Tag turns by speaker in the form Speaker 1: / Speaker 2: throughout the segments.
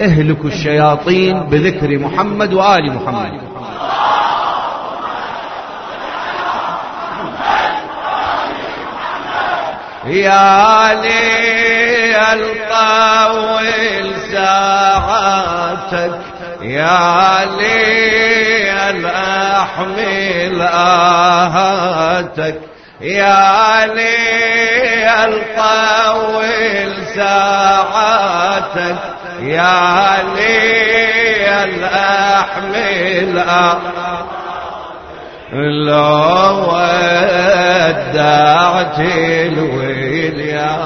Speaker 1: اهلكوا الشياطين بذكر محمد وآل محمد. يا لي الطول ساعاتك يا لي الأحمل آهاتك يا لي الطول ساعاتك يا لي الأحمل. آهاتك لو ودعت الويليا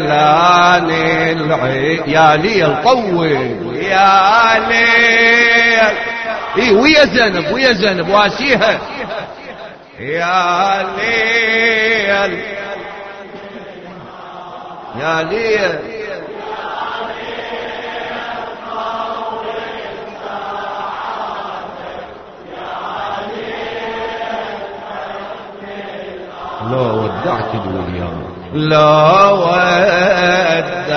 Speaker 1: تتولاني العيد يا لي الطول يا لي اي ويا زينب ويا زينب واسيها. يا ليل يا ليل. لا ودعت الوليان لا ودعت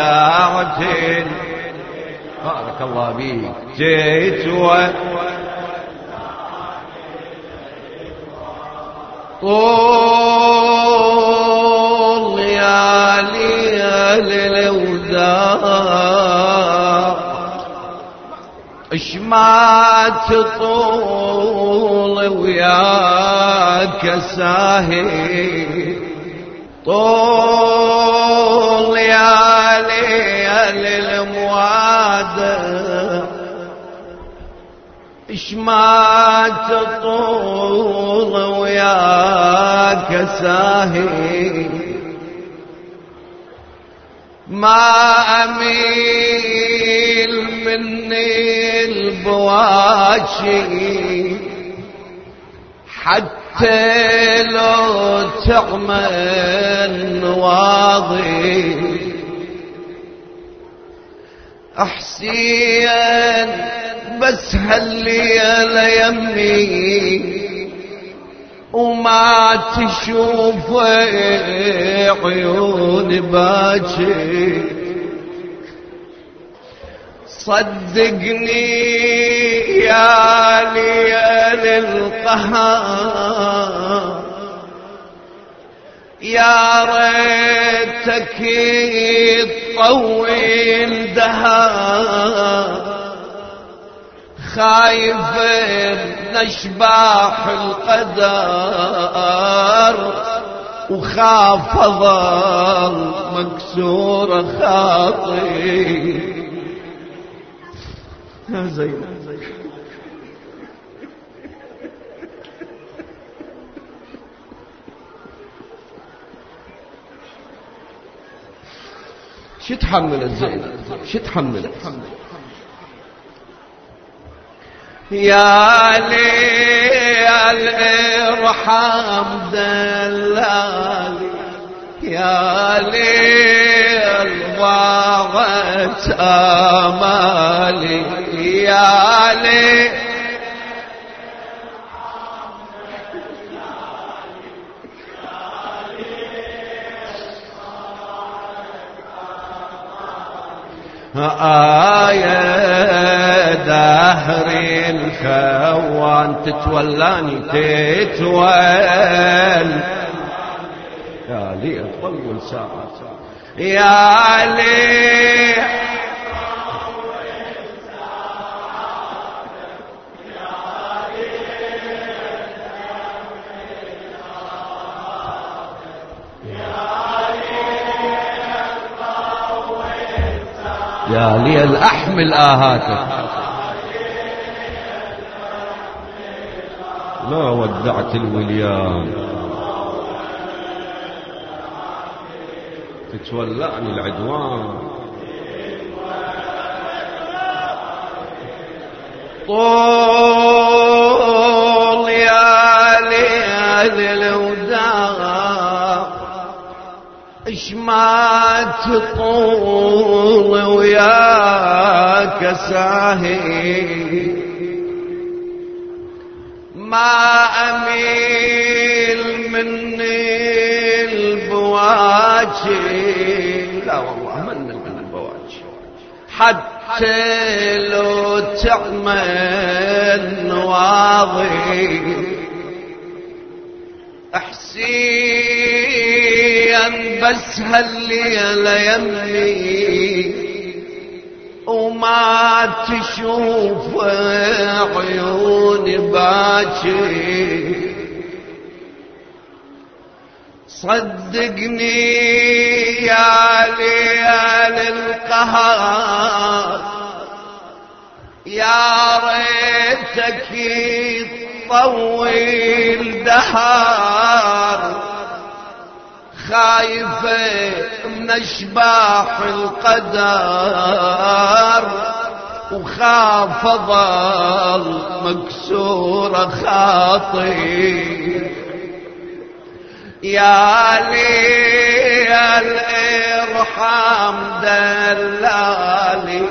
Speaker 1: بارك الله بيك جيت و طول يا ليل الوداع اش ما تطول وياك ساهي طول يا ليل المواد اش ما تطول وياك ساهي ما أميل مني البواشي. حتى لو تعمل واضي. أحسين بس هالليلة يمي. وما تشوف عيون باكي. صدقني يا ليل القهار يا ريتك تطول دهار. خايف نشباح القدر وخاف ظل مكسور خاطي يا زينب شو تحمل الزينب شو تحمل؟ يا ليل ارحم دلالي يا ليل ضاعت آمالي يا ليل آية دهر الكوان تتولاني تتول يا لي أطول ساعة. يا لي يا ليل أحمل آهاتك. لا ودعت الوليان. تتولعني العدوان. طول يا ليل الوداع. اش ما تطول وياك ساهي. ما أميل مني البواجي. لا والله تمنى بالبواجي حتى لو تعمل نواضي. احسين بس هالليلة يمي وما تشوف عيوني باكي صدقني يا ليال القهر يا ريتك طويل دهر خايفة من أشباح القدر وخاف ظل مكسورة خاطي يا لي الإرحام دلالي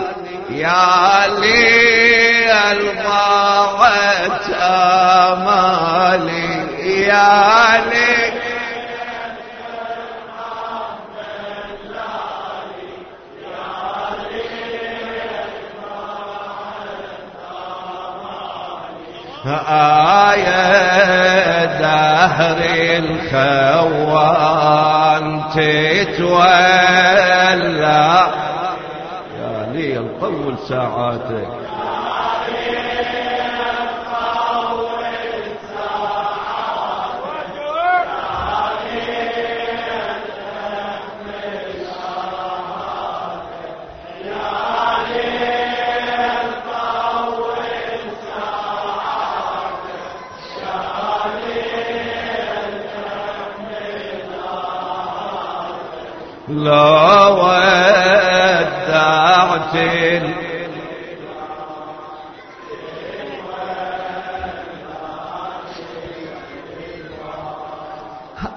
Speaker 1: يا لي الضاعت آمالي يا لي آية دهر الخوان تتولى. يا لي طول ساعاتك.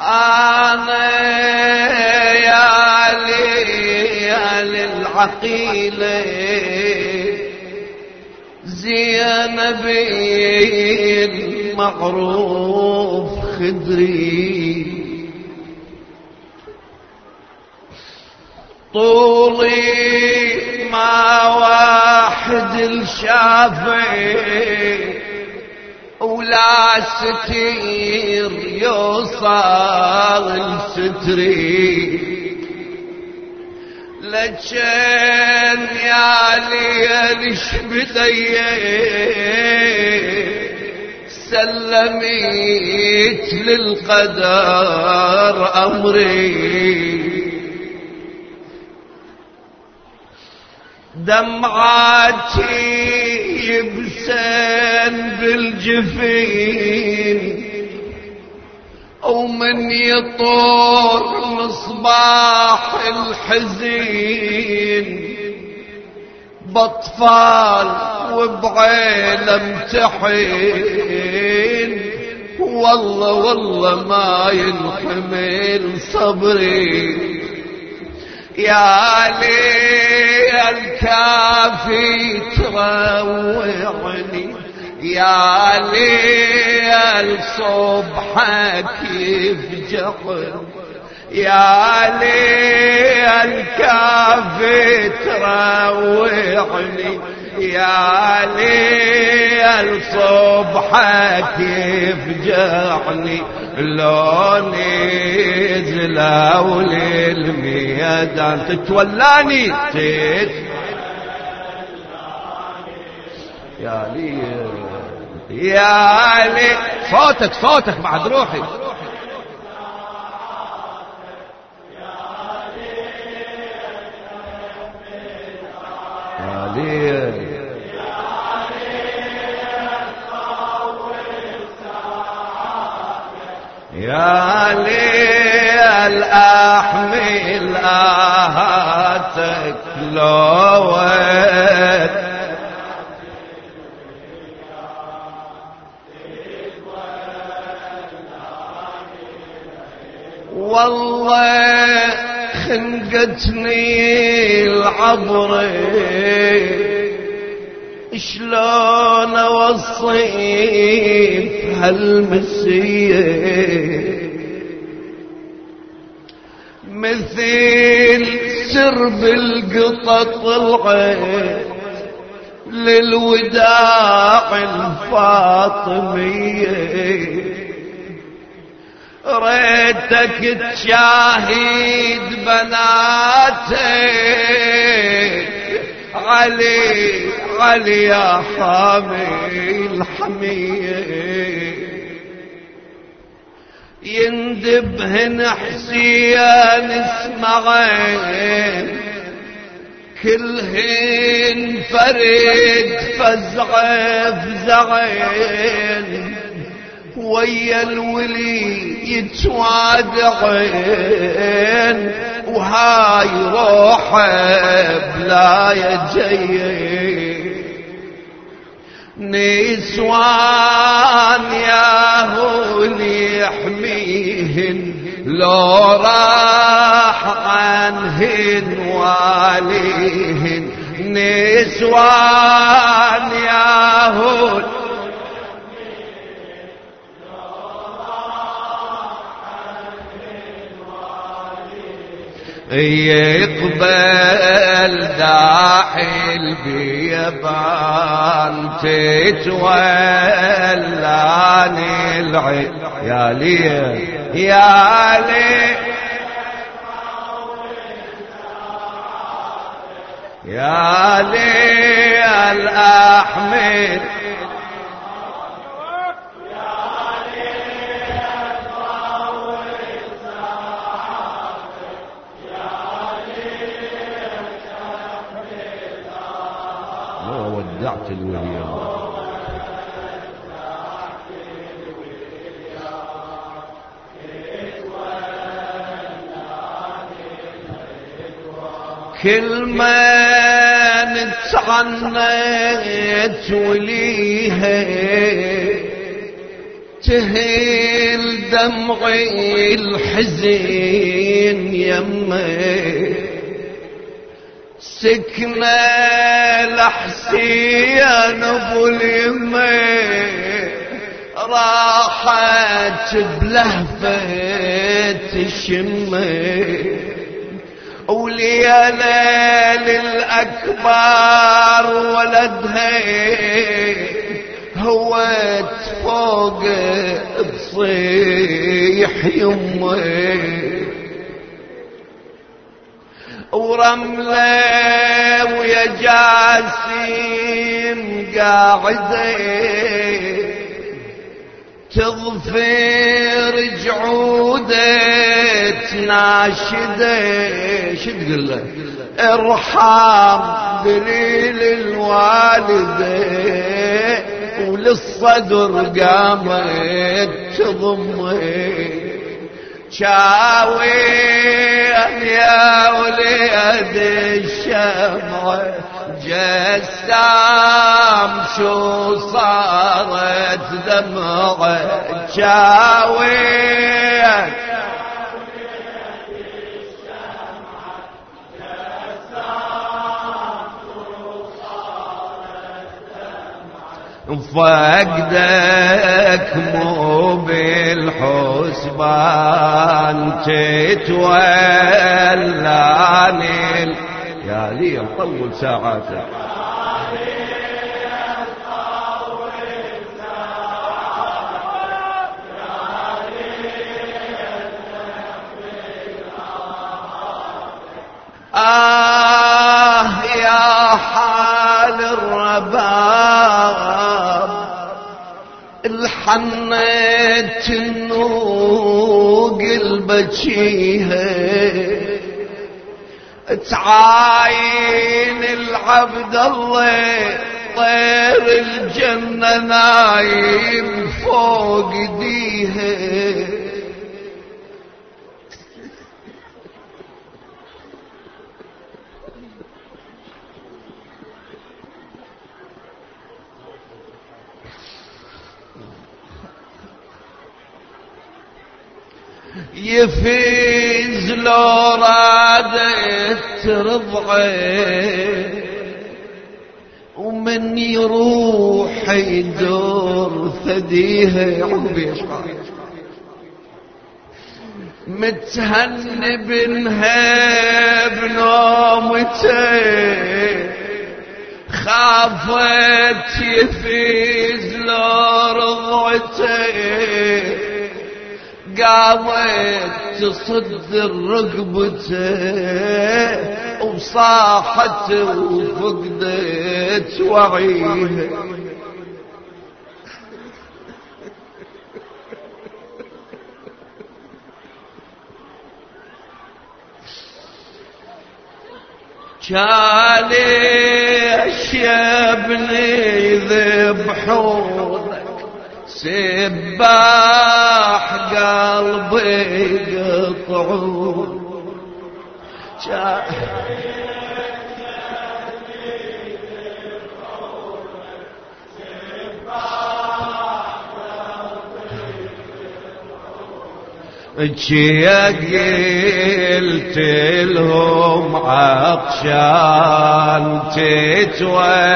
Speaker 1: أنا يا لي للعقيلة زينب المعروف خدري طولي ما واحد الشافي ولا ستير يوصل الستري. لجن يا ليل شبدي سلميت للقدر أمري. دمعاتي يبسن بالجفين ومن يطور مصباح الحزين. بطفال وبعيلة امتحين والله والله ما ينحمل صبري. يا لي الكافي تروعني يا لي الصبح كيف جقل يا لي الكافي تروعني يا لي الصبح كيف جعني لوني زلاو للميدان تتولاني تت يا لي يا لي صوتك صوتك بعد روحي. يا لي يا ليل أحمل أهاتك لوت والله خنقتني العبره شلون أوصيك هالمسيه مثل يسر بالقطط العين للوداع الفاطمية. ريتك تشاهد بناتك. علي علي يا حامي الحمية يندبهن حسين اسمعين. كلهن فرد فزعه فزعين. ويا الولي يتوادعين وهاي روحه بلا يجي نسوان يا هولي يحميهن لو راح عنهن واليهن. نسوان يا هولي يقبل داحي البيبان تتولاني العين يا لي يا لي يا لي الأحمد ودعت الولي كل ما نتعنت وليها تهيل دمعي الحزين يمه. سكنة لحسين ابو اليمة راحت بلهفة الشمة وليالي للأكبر ولدها هوت فوق تصيح يمه. ورملة ويا جاسم قاعدة. تظفر جعودة تناشدة. شو تقول له؟ ارحم دليل الوالدة وللصدر قامت تضمه. شاوين يا وليد الشمع. جسام شو صارت دمعة شاوين فقدك مو بالحسبان تتولاني يا لي نطول ساعاته. آه يا حال الرباب الحنيت النوق البجيها تعاين العبد الله طير الجنة نايم فوق ديها يفيز لو رادت رضعه ومن يروح يدور ثديها عقبي متهنب بنهب نومته خافت يفيز لرضعته قامت تصدر رقبته وصاحت وفقدت وعيها ليش يا ابني ذبحونك سباح قلبي قطعون. يا قلت لهم عطشان تتولى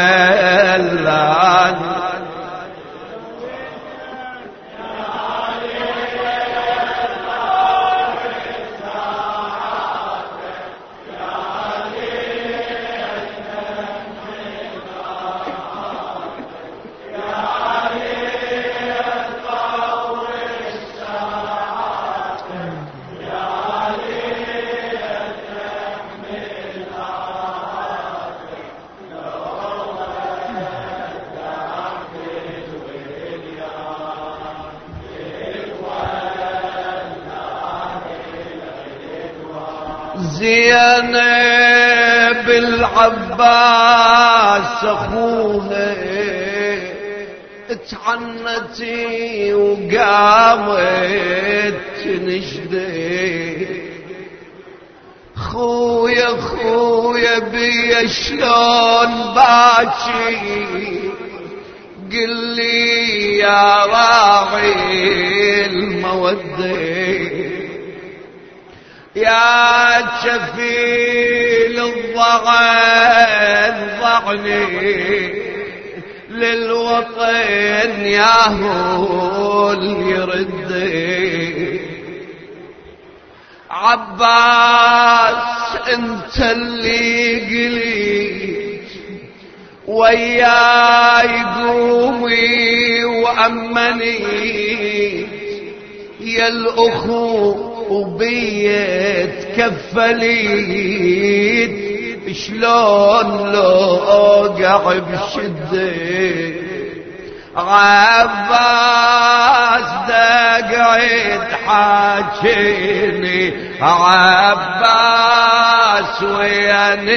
Speaker 1: زينب العباس اخوها تعنتي وقامت تنشدي خويا خويا بيا شلون باكي؟ قل لي يا راعي المودة. يا شفيل الضغن ضعني للوطن يا هو يرد عباس انت اللي قليت وياي قومي وامني يا الاخو وبيت كفليت. شلون لو أوقع بشدة؟ عباس دقعد حاجيني عباس وين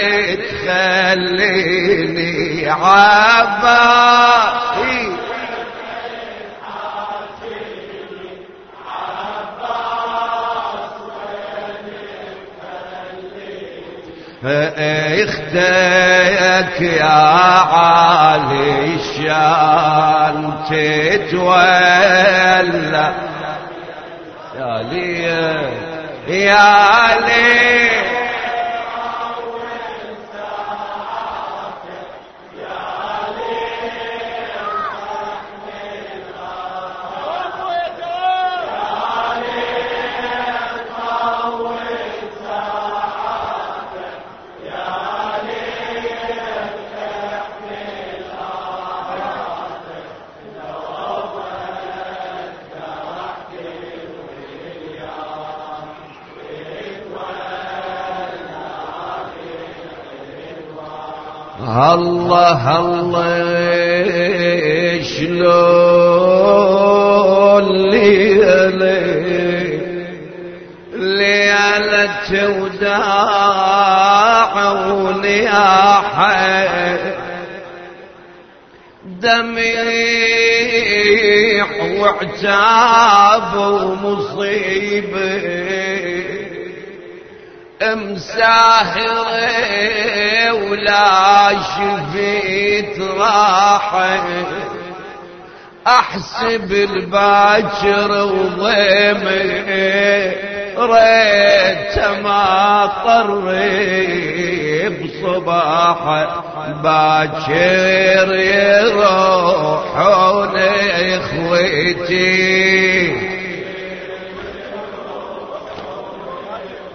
Speaker 1: تخليني عباس. أختك يا عالي الشان تتولى. يا لي يا لي. الله الله شلون ليلة ليلة وداع ونياحة. دميع وعتاب ومصيبة. مساهرة ولا شفيت راحة أحسب الباكر وضيمه ريت ما قرب صباحه باكر يروحون إخوتي.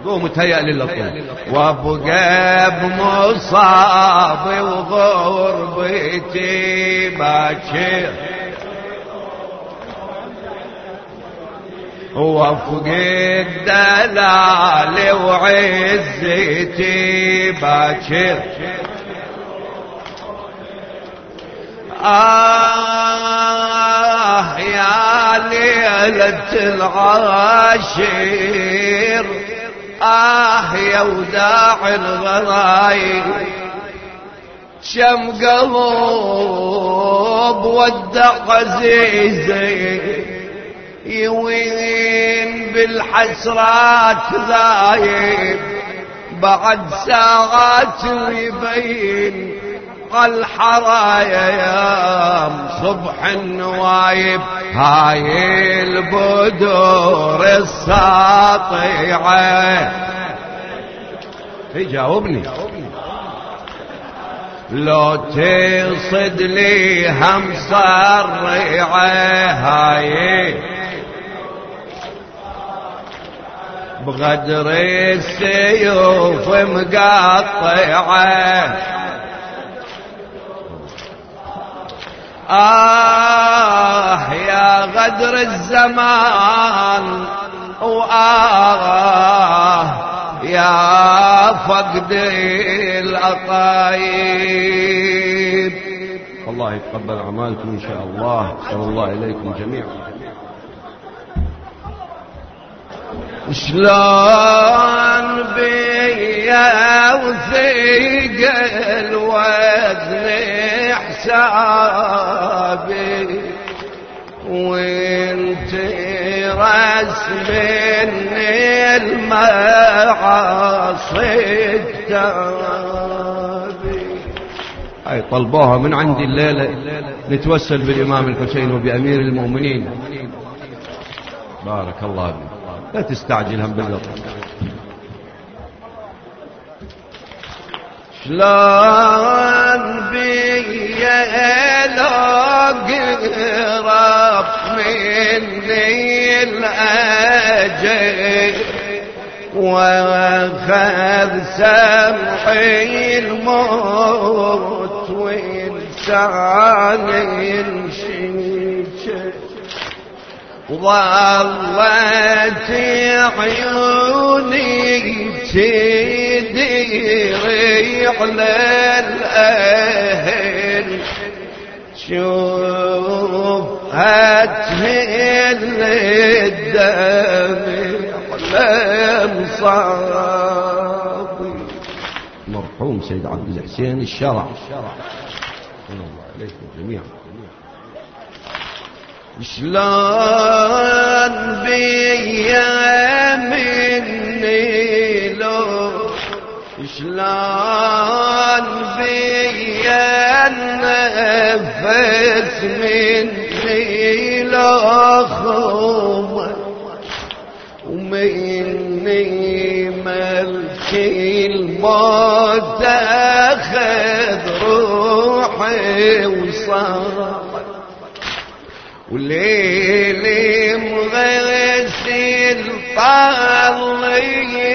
Speaker 1: قوم تهيأ للطول وابقى بمصابي وغربتي باكر. وفق الدلال وعزتي باكر. آه يا ليلة العاشر. آه يا وداع الغرايب شم قلب ودع عزيزي يوين بالحسرات ذايب. بعد ساعات يبين الحرايا يا صبح النوايب هاي البدور الساطعة. جاوبني. لو تصد لي هم هاي. بغدر السيوف مقطعة. آه يا غدر الزمان وآه يا فقد الأطايب. الله يتقبل أعمالكم إن شاء الله. صلى الله إليكم جميعا. شلون بيا وثيق الوزن حسابي؟ وانت رسم المعاصي هاي طلبوها من عندي الليلة نتوسل بالإمام الحسين وبأمير المؤمنين. بارك الله فيك. لا تستعجل هم باللطف شلون بيا لو قرب مني الأجل وأخذ سمحي الموت وإنسان شيشه ظلت عيوني تدير على الأهل شوف هتهل الدم صابي مرحوم سيد عبد الحسين الشرع الله عليكم جميعا. شلون بيا مني لو؟ شلون بيا النفس مني لو ومني ملك الموت أخذ روحي وصار وليل مغسل طليحة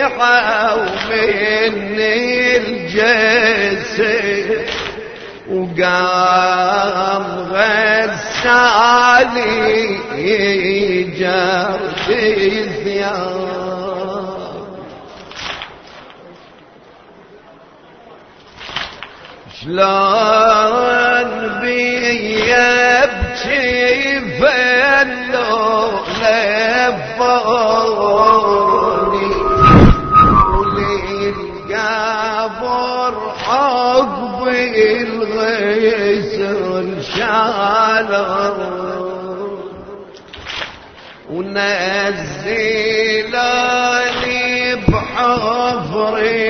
Speaker 1: ومن الجسد. وقام غسالي جرد ثياب شلون بيبكي فلو لفوني وللقبر عقب الغسل شالوا ونزلوني بحفرتي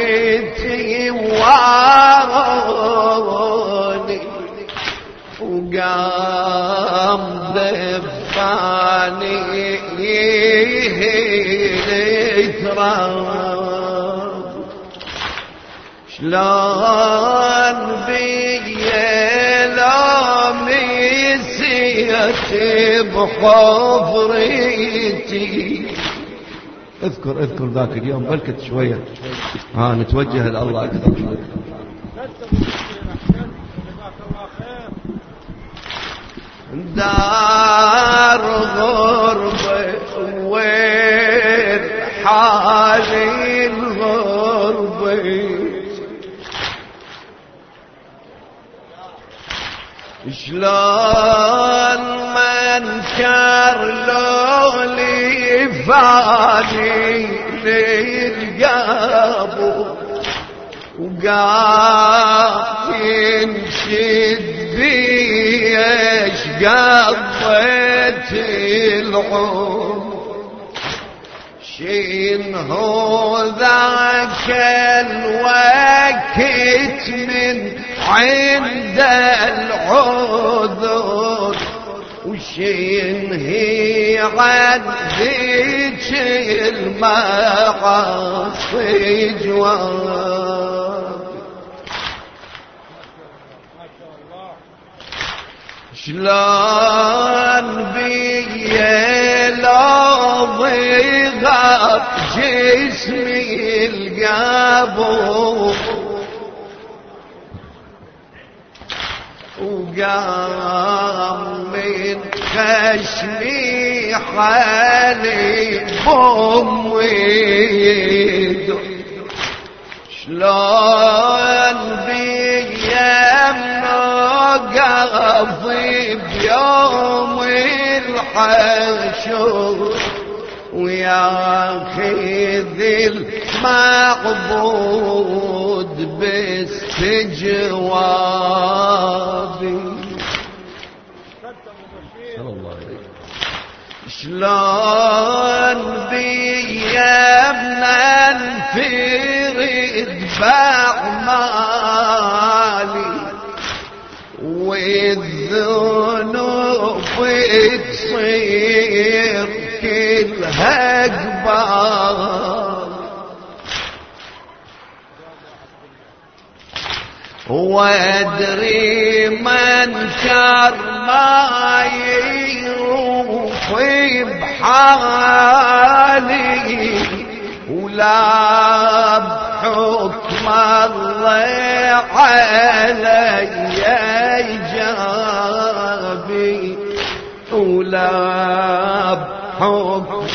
Speaker 1: واروني وقام ذفاني التراب شلون بيا لو مسيت بحفرتي؟ اذكر اذكر ذاك اليوم بلكت شوية. ها نتوجه الله أكثر. دار غربة وين حالي الغربة شلون من كار لولي فاني للقابو وقام ينشد بيش قضيت العمر شين هو ذاك الوقت من عند العذر وشين هي عديك المعاصي جوار. شلون بيه لو ضيغت جسمي القابو. وقام من خشمي حالي بوم ويدو شلون بيام قضي بيوم الحشر. وياخذ المعبود باستجوابي شلون بيامنا نفرد بعمالي والذنوب تصير كلها قبال وادري من شر ما يروح بحالي ولا بحكم الله علي جابي ولا بحكم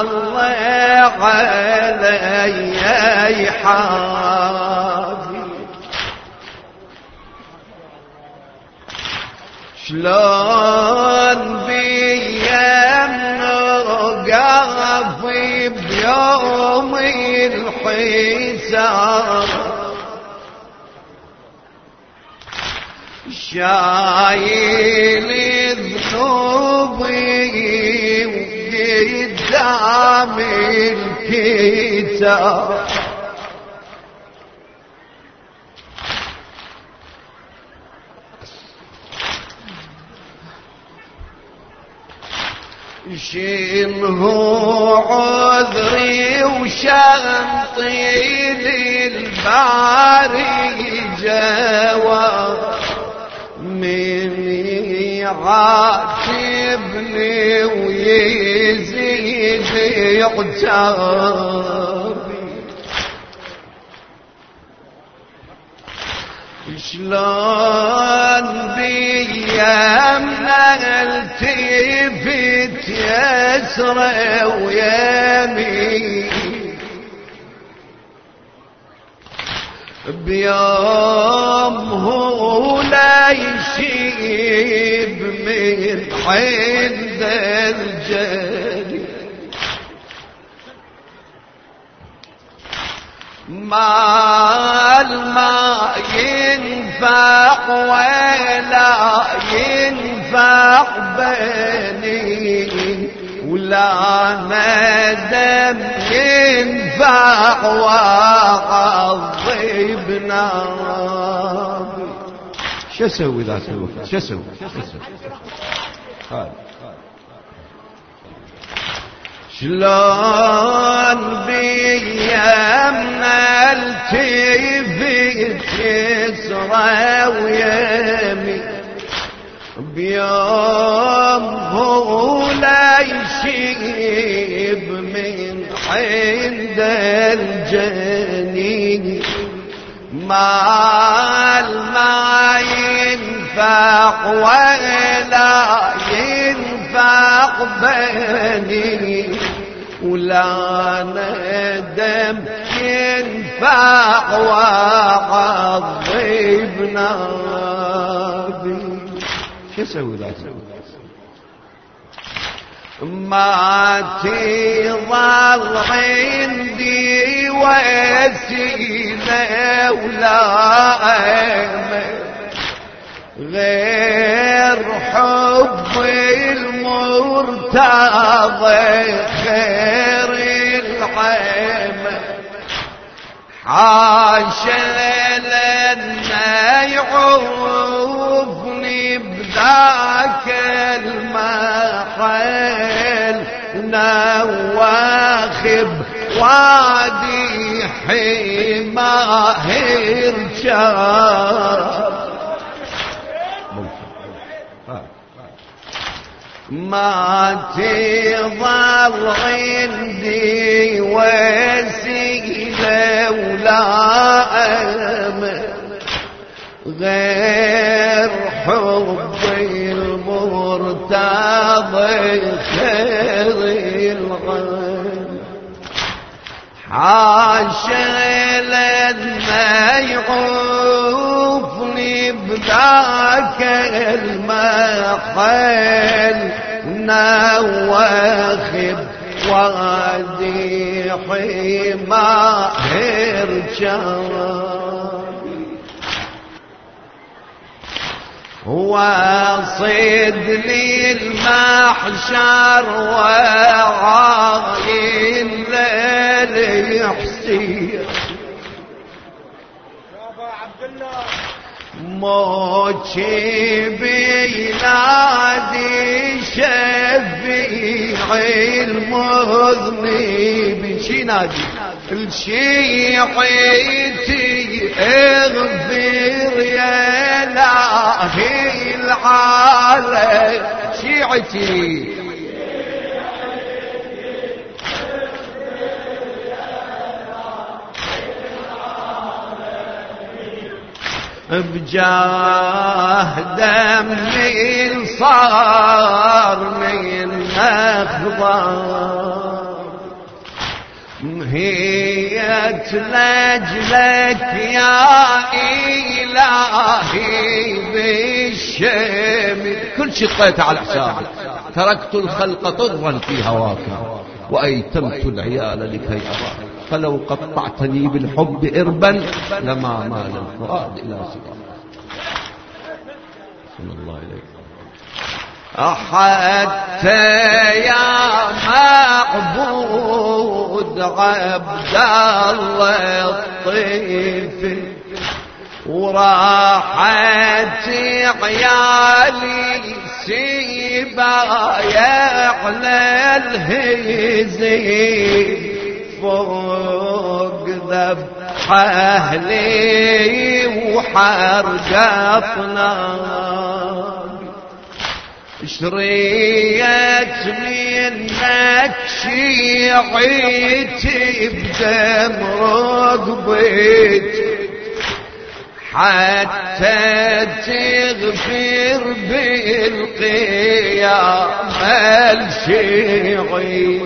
Speaker 1: الله علي حابي شلون بيام نرقافي بيوم الحساب شايل ذنوبي وقدام الكتاب شنه عذري وشنطي للباري جوا. من يعاتبني ويزيد عتابي شلون بيامنا التفت يسرى ويمين. بيوم هو لا يشيب من عند الجليل مال ما ينفع ولا ينفع بني ولا ندم ينفع وعظبنا شو أسوي ذاك الوقت؟ شو أسوي؟ شلون بيامنا التفت يسرى ويمي؟ بيوم هو لا يشيب من عند الجنين. مال ما ينفع ولا ينفع بني. ولا ندم ينفع وعظبنا شو أسوي لازم ما تظل عندي وسيلة ولا غير حب المرتضى خير العمل حاشا لنا يعوفني بذاك المحل نواخب وادي حماه ارشاد ما تظل عندي وسيلة ولا أمل غير حبي المرتضي خير الغير. حاشا لما يعوفني بذاك المحل نواخب وادي حما وصيد لي المحشر وعاين ليل حسين موتي بينادي شفيع المذنب شي نادي الشيعتي اغفر يا لاهي العالم شيعتي بجاه دمي صار من أخضر مهيت لجلك يا إلهي بالشم كل شيء طيت على حسابك تركت الخلق طرا في هواك وأيتمت العيال لكي أراك فلو قطعتني بالحب إربا لما مال الفؤاد إلى سواك. الله عليه حتى يا معبود عبد الله الطيف وراحت عيالي سيبايا على الهزيم. فوق ذب أهلي وحرقتنا. شريت منك شيعتي بدم رقبتي. حتى تغفر بالقيام الشيعي.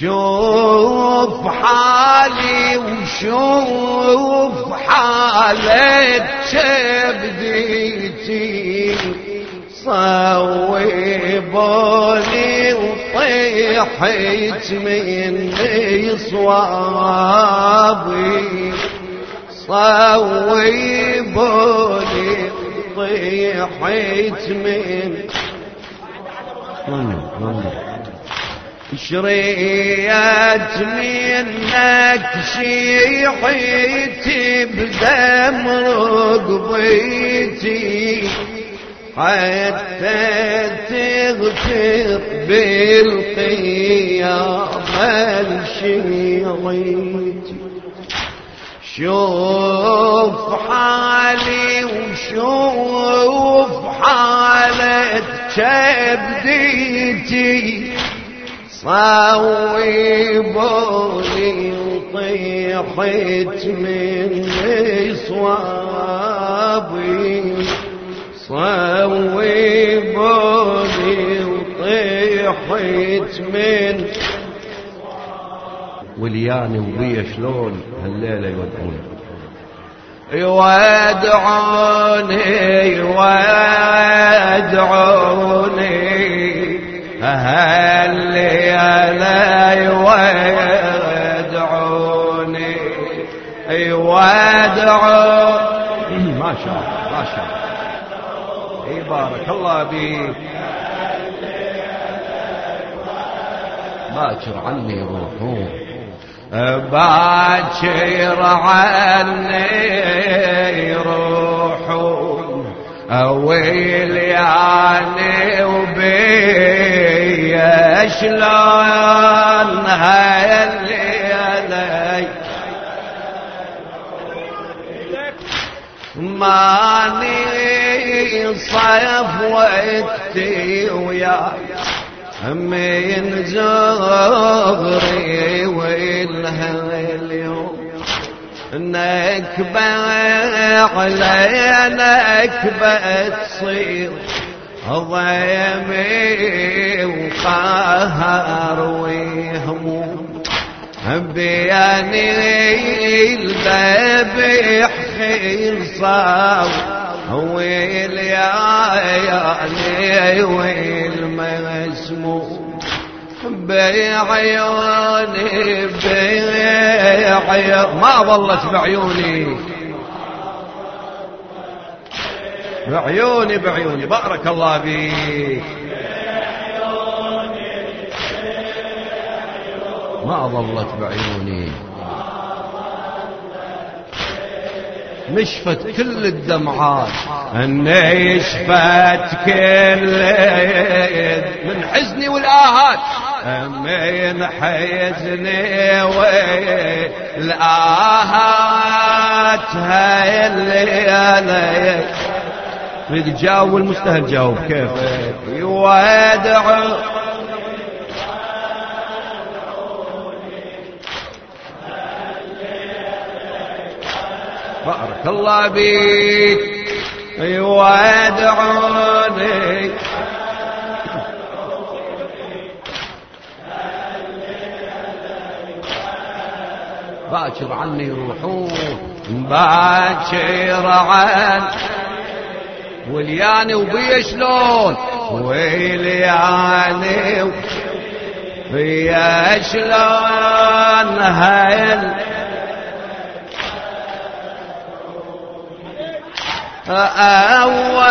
Speaker 1: شوف حالي وشوف حالة شبديتي. صوبوني وطيحت مني صوابي صوبوني طيحت من شريت منك شيحتي بدم رقبتي. حتى تغفر بالقيامة الشيعتي شوف حالي وشوف حالة كبديتي صوبوني طيحت من صوابي صوبوني وطيحت من. ولياني وبيا شلون هالليلة يودعوني يودعوني يودعوني هالليلة يودعوني يودعوني بارك الله بيك باكر عني روحون باكر عني روحون ويل يعني وبي. شلون هاي الليلة ماني صيف وقتي وياي من زغري ويلها اليوم نكبة على نكبة تصير ضيمي وقهر وهموم بياني الذبح خلصاو ويل يا يا ويل مسموم بعيوني بعيوني. ما ظلت بعيوني. بعيوني بعيوني. بارك الله فيك. ما ظلت بعيوني. نشفت كل الدمعات. نشفت كل من حزني والآهات. من حزني والآهات. هاي الليالي تريد تجاوب المستهل جاوب. كيف؟ يودع بارك الله بيك يودعوني باكر عني يروحون باكر عن ولياني وبيا شلون؟ ولياني وبيا شلون هاي أول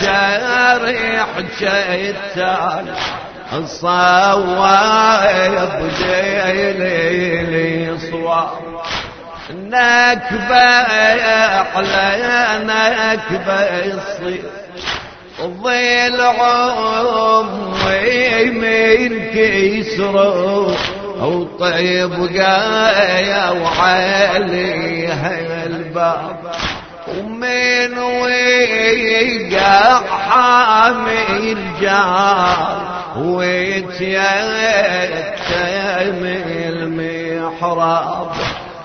Speaker 1: جريح شيطان الصواب ليلي صواب. نكبة على نكبة يصير. ظل عمي من كيسره وطيب قايا وعليها الباب. ومن ويقع حامي الجار ويتيتم المحراب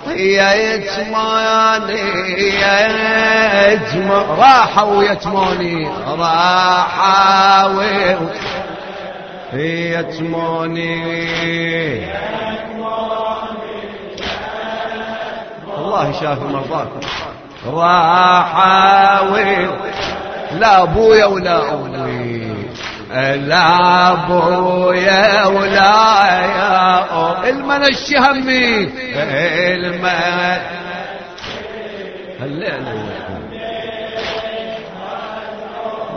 Speaker 1: يا يتماني يا يتم راحوا يتموني راحوا يتموني الله شاف مرضاكم راحاوي لا أبويا ولا أمي. لا أبويا ولا يا المن الشهمي المن هالليلة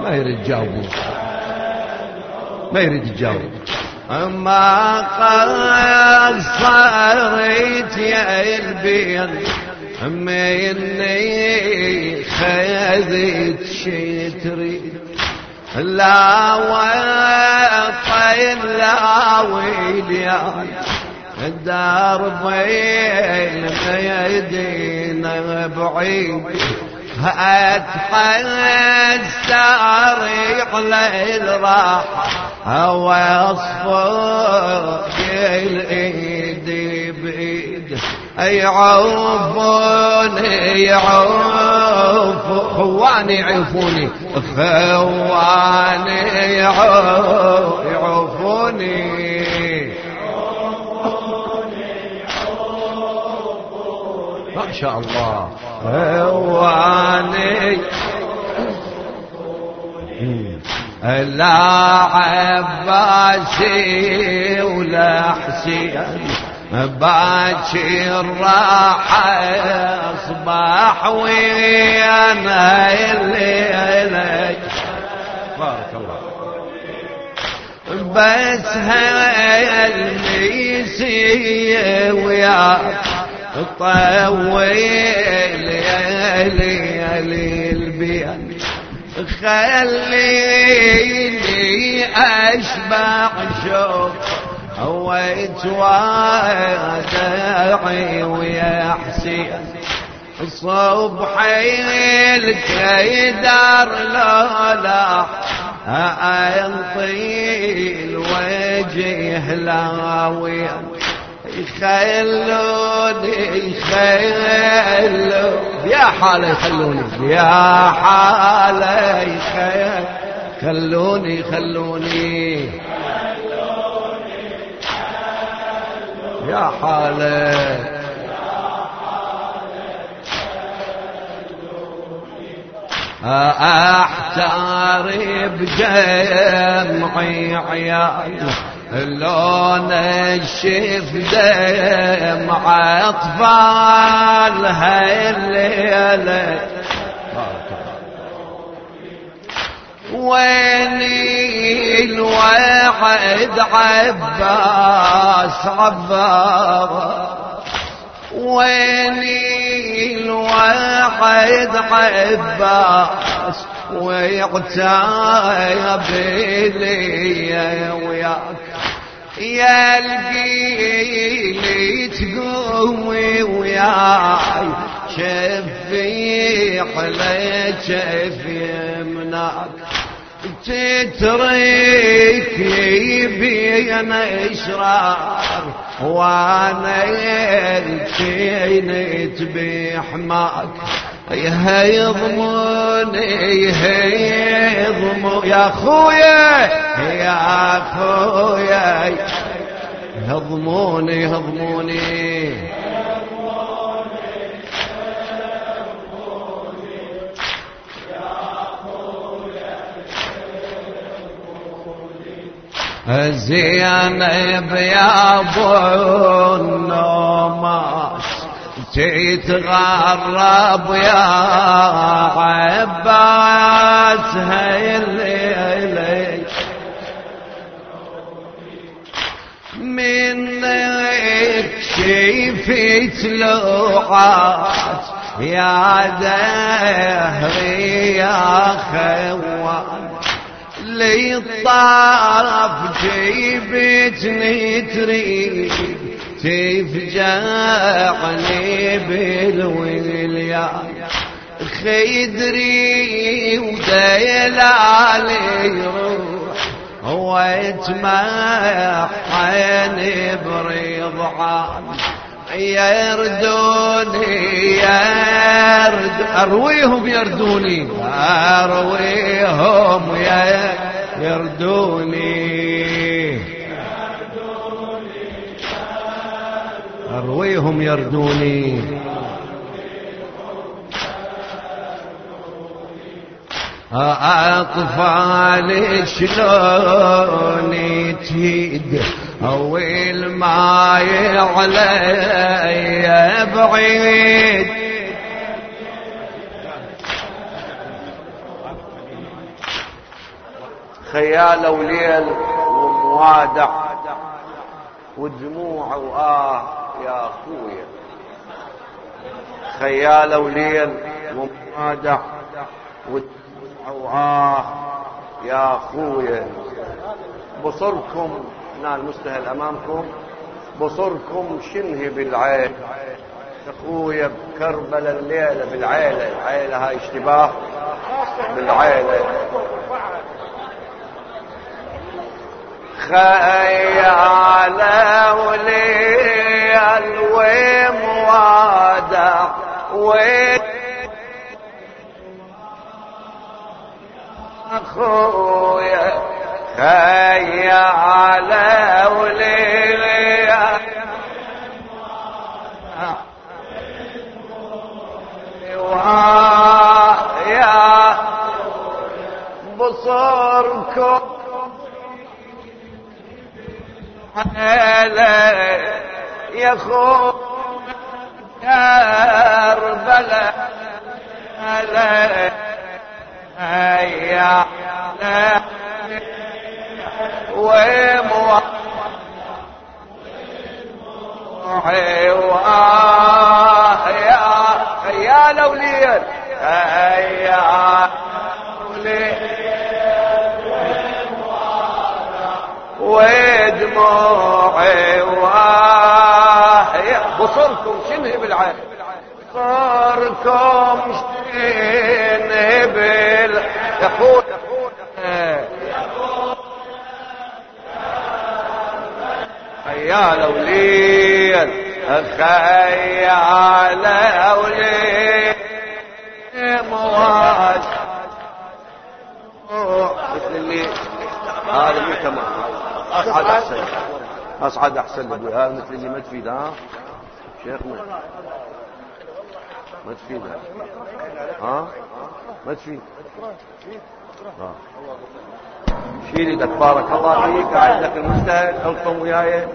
Speaker 1: ما يريد يجاوب ما يريد يجاوب ما قصرت يا البين أما إني خذت شي تريد لا وطين لا ويليان الدار بين يدينا بعيد. اتحسر يقلل راح واصفق الايد بإيد. يعوفوني يعوف خواني يعوفوني خواني يعوفوني ما شاء الله. خواني. لا عباسي ولا حسين. باكر راح اصبح ويانا الليل بارك الله. بس هالميسي وياك طول يا ليالي البيت خليني أشبع شوق هويت وادعي ويا حسين صبحي الكيدر لا انطي الوجه لاويه يخلوني يخلوني يا حالة يخلوني يا حالة يخلوني خلوني يا حالة احتار بجمعي عيال لون الشف دمع اطفال هالليله ويني الواحد عباس عباس. ويني الواحد عباس ويعتاب لي وياك. يا القيلي تقوي وياي شفي على شفي مناك. تترك بين إشرار وأنا التينت بحماك يهضموني يهضمو يا خويا يا خويا يهضموني يهضموني. زينب يا ابو النوماس تتغرب يا عباس هاي الليلة منك شيفت لوعات يا دهري يا خوان لي الطرف جيبتني تريد تفجعني بالوليان خيدري وديلالي روح هو يتمحن برضعان. يردوني يرد أرويهم يردوني أرويهم يردوني. أرويهم يردوني. أطفال شلون تهيد أول ما علي بعيد. خيال وليل وموادع ودموع وآه يا اخويا خيال وليل ومادح وآه يا اخويا بصركم هنا المستهل أمامكم. بصركم شنهي بالعين. اخويا بكربلاء الليلة بالعيلة. العيلة هاي اشتباه. بالعيلة. خيال وليل وموادع أخويا خيال وليل يا بصركم. يا خو كربلاء يا وموحي يا يا لوليل يا ودموعي واهي بصركم شنه بالعين بصركم شنه بال يقول خيال وليل خيال وليل مواد مثل اللي هذا مو تمام اصعد احسن اصعد احسن أبوي هذا مثل اللي ما تفيد ها شيخنا ما تفيد ها ما تفيد شيل بارك الله فيك لك المستهل الطم وياي.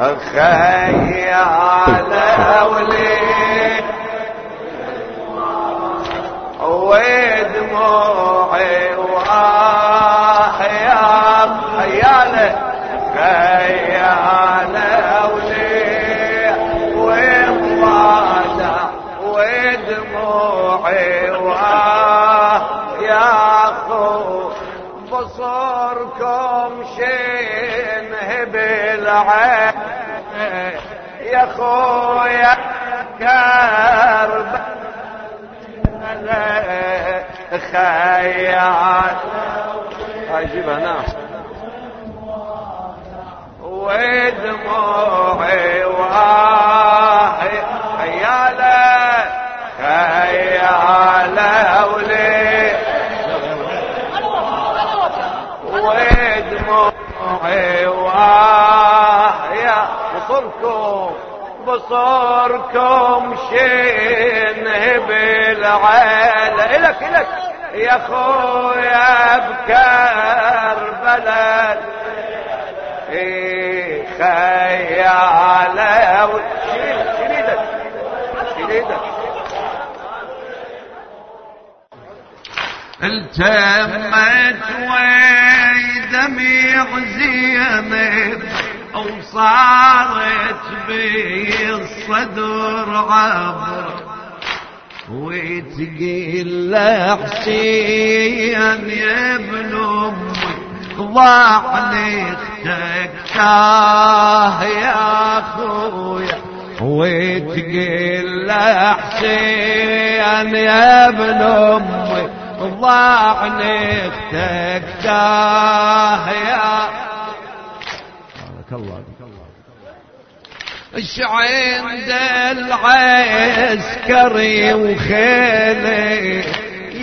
Speaker 1: الخيال ولي ودموعي وحياة حياله خيال. أولي وضوانا ودموعي يا خو بصركم شنه بالعين. يا خويا كرب خيال أجيبها ناس ودموعي واحي بصركم بصركم شنه بالعيله إلك إلك. يا خويا بكربلاء خياله شيل شيل إيدك شيل إيدك التمت ويدمي زينب. وصارت بي الصدر عبر وتقيل حسين يا ابن أمي ضاع أختك تاه يا أخويا. وتقل حسين يا ابن أمي ضاع أختك تاه يا بارك الله إيش عند العسكري وخيلي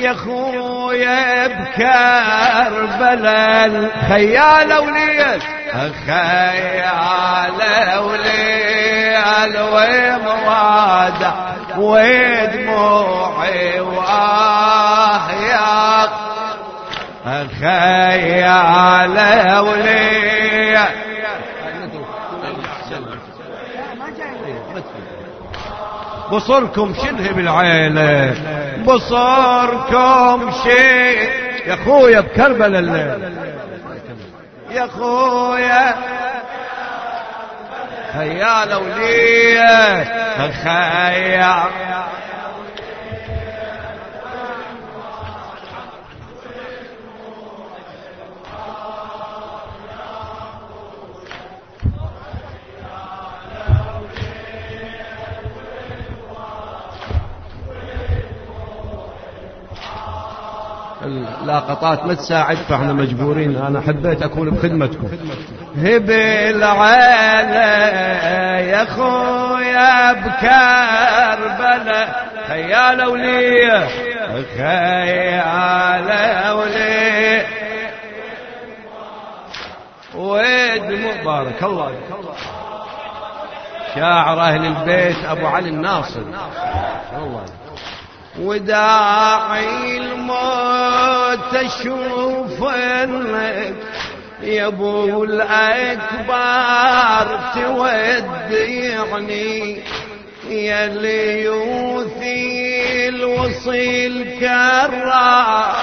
Speaker 1: يا خويا بكربلاء الخيال وليل خيال وليل وموادع ودموعي واه يا خيال وليل بصركم شنه بالعيلة. بصركم شيء. يا أخويا بكربل الليل يا أخويا. خيال وليه خيال اللقطات ما تساعد فاحنا مجبورين. أنا حبيت أكون بخدمتكم.
Speaker 2: هب العيلة يا خويا بكربلاء خيال ولي. خيال ولي. ودموع بارك الله. شاعر أهل البيت أبو علي الناصر. الله. وداعي الموت اشوفك يا ابو الأكبر تودعني يا اللي الوصيل كرا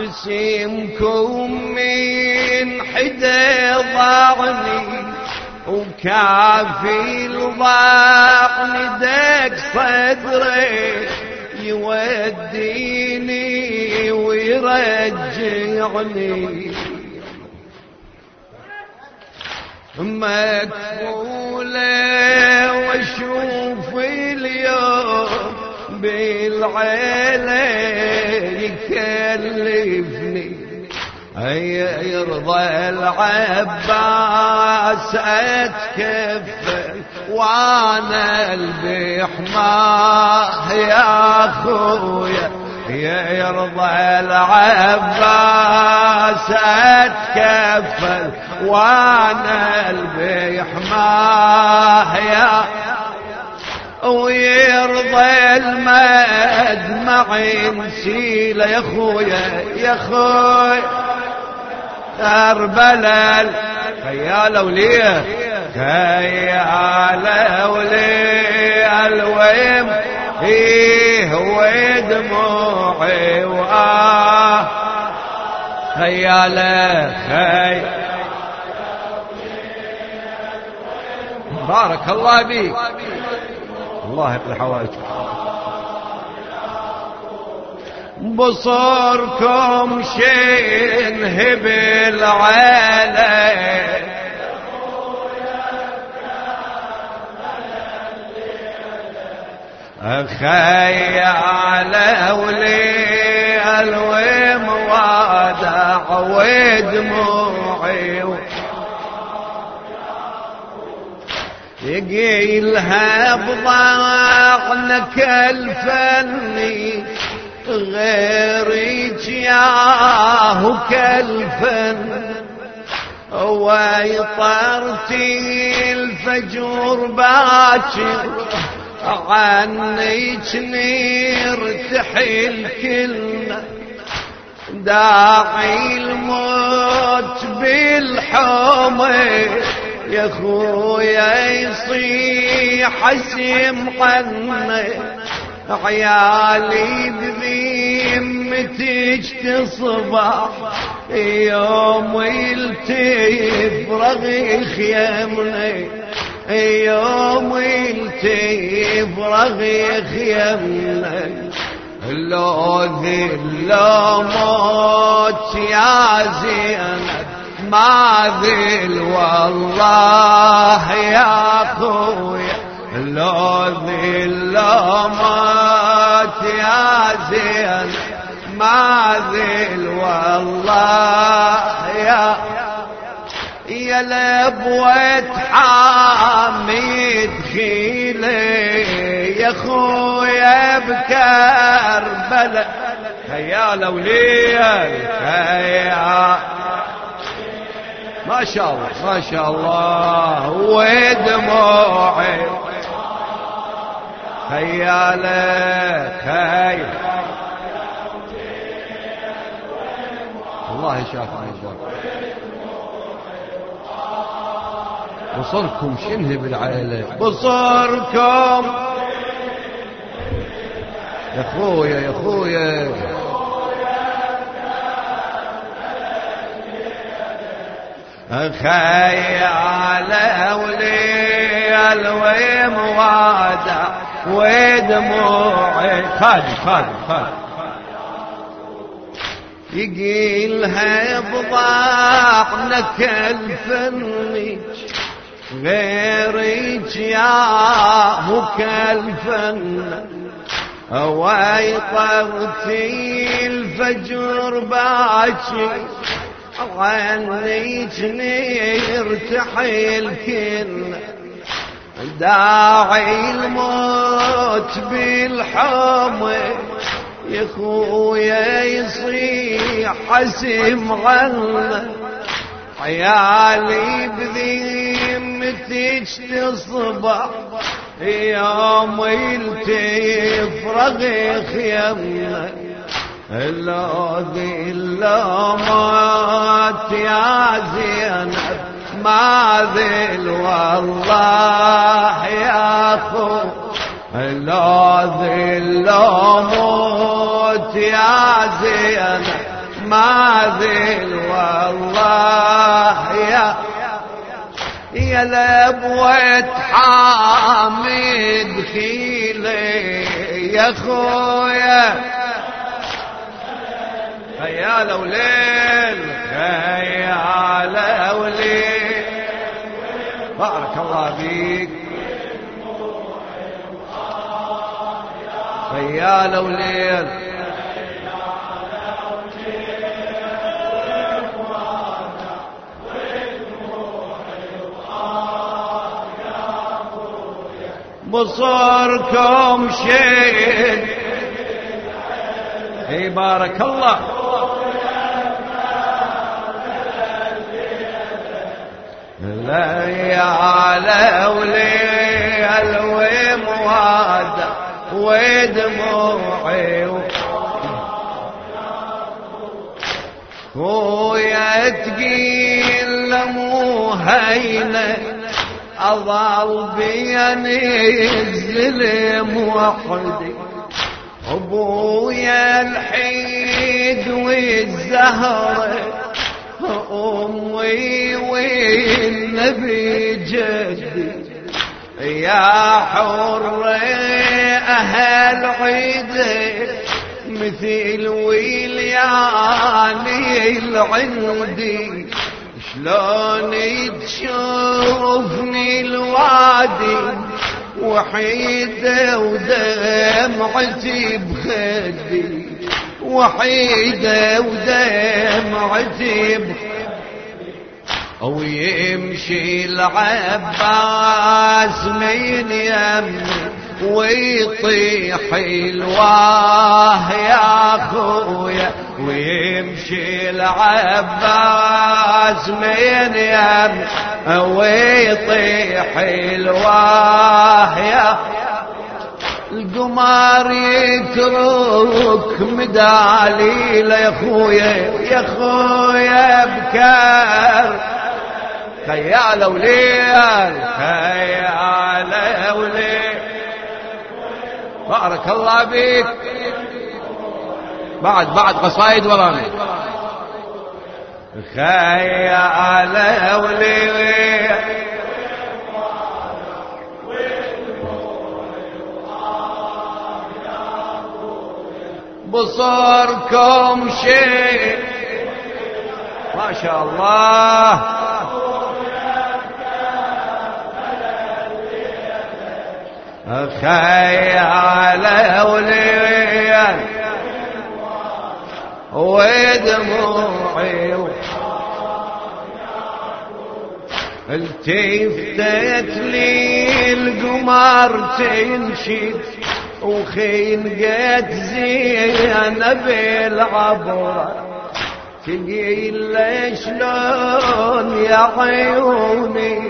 Speaker 2: بسيمكم من حدا ضعني وكافي الضعن دق صدري يوديني ويرجعني. مكفولة واشوف اليوم بالعيلة يكلفني. يرضى العباس أتكفل. وأنا البحماه يا خويا يا يرضى العباس أتكفل. وأنا البحماه يا ويرضى المدمع نسيله يا خويا يا خويا كربلاء خيال وليه خيال وليه الويم فيه ودموعي وآه. خيال خي بارك الله بيك الله يقضي حوائجك بصركم شنه بالعالي خيال ولي الويم وأدع ودموعي. يقيلها بضاعنك الفني غيرك ياه كالفن ويطرتي الفجر باكر نير تحيل كلمة داعي الموت بالحومة يا خويا يصيح اسم عيالي بذمتك تصبح يوم التفرغ خيمني يوم التفرغ خيمني لو ذل موت يا زينب ما ذل والله يا خويا لو ذل يا زين ما ذل والله يا. يا لبوة حامد خيلي يا خويا بكربلاء هيا لوليا هيا. ما شاء الله ما شاء الله. ودموعي خيالك هاي
Speaker 1: الله يشافي بصركم شنه بالعائلة.
Speaker 2: بصركم.
Speaker 1: يا خويا يا خويا
Speaker 2: خيال ولي الويم وادع. ودموعي خالي خالي خالي يقيلها بضاعنك الفني غيرك يا هو كالفن.
Speaker 3: ويطرتي الفجر باكي. عنيك نرتحي الكل داعي الموت بالحمى يا خويا يصيح حسم غلة. عيالي بذمتك تصبح يوم التفرغ خيمنا الا ذي مات يا زينب. ما ذل والله يا خو لا ذل موت يا زينب. ما ذل والله يا يا لبوة حامد خيلي يا خويا خيال وليل خيال وليل بارك الله فيك. خيال وليل. بصركم شيء. إي بارك الله. ليالي وليل ومواد ودموعي خويا تقيل مو هينه أضل بين الزلم وحدي أبويا الحيد والزهرة أمي والنبي جدي. يا حر أهل عيدي مثل ويلياني العندي. شلون تشوفني الوادي؟ وحيدة ودمعتي بخدي. وحيدة ودمعتي بخدي أو يمشي العباس من يمي ويطيح الواه يا خويا ويمشي العباس من يم ويطيح الواه يا القمر يترك مدالي يا خويا يا خويا بكر خيال وليل خيال وليل بارك الله بك بعد بعد قصايد ورانا. خيال ولي بصركم شيء ما شاء الله خيال وليل ودموعي التفتت لي القمر تنشد وخينقت زينب العبرة تقيل شلون يا عيوني؟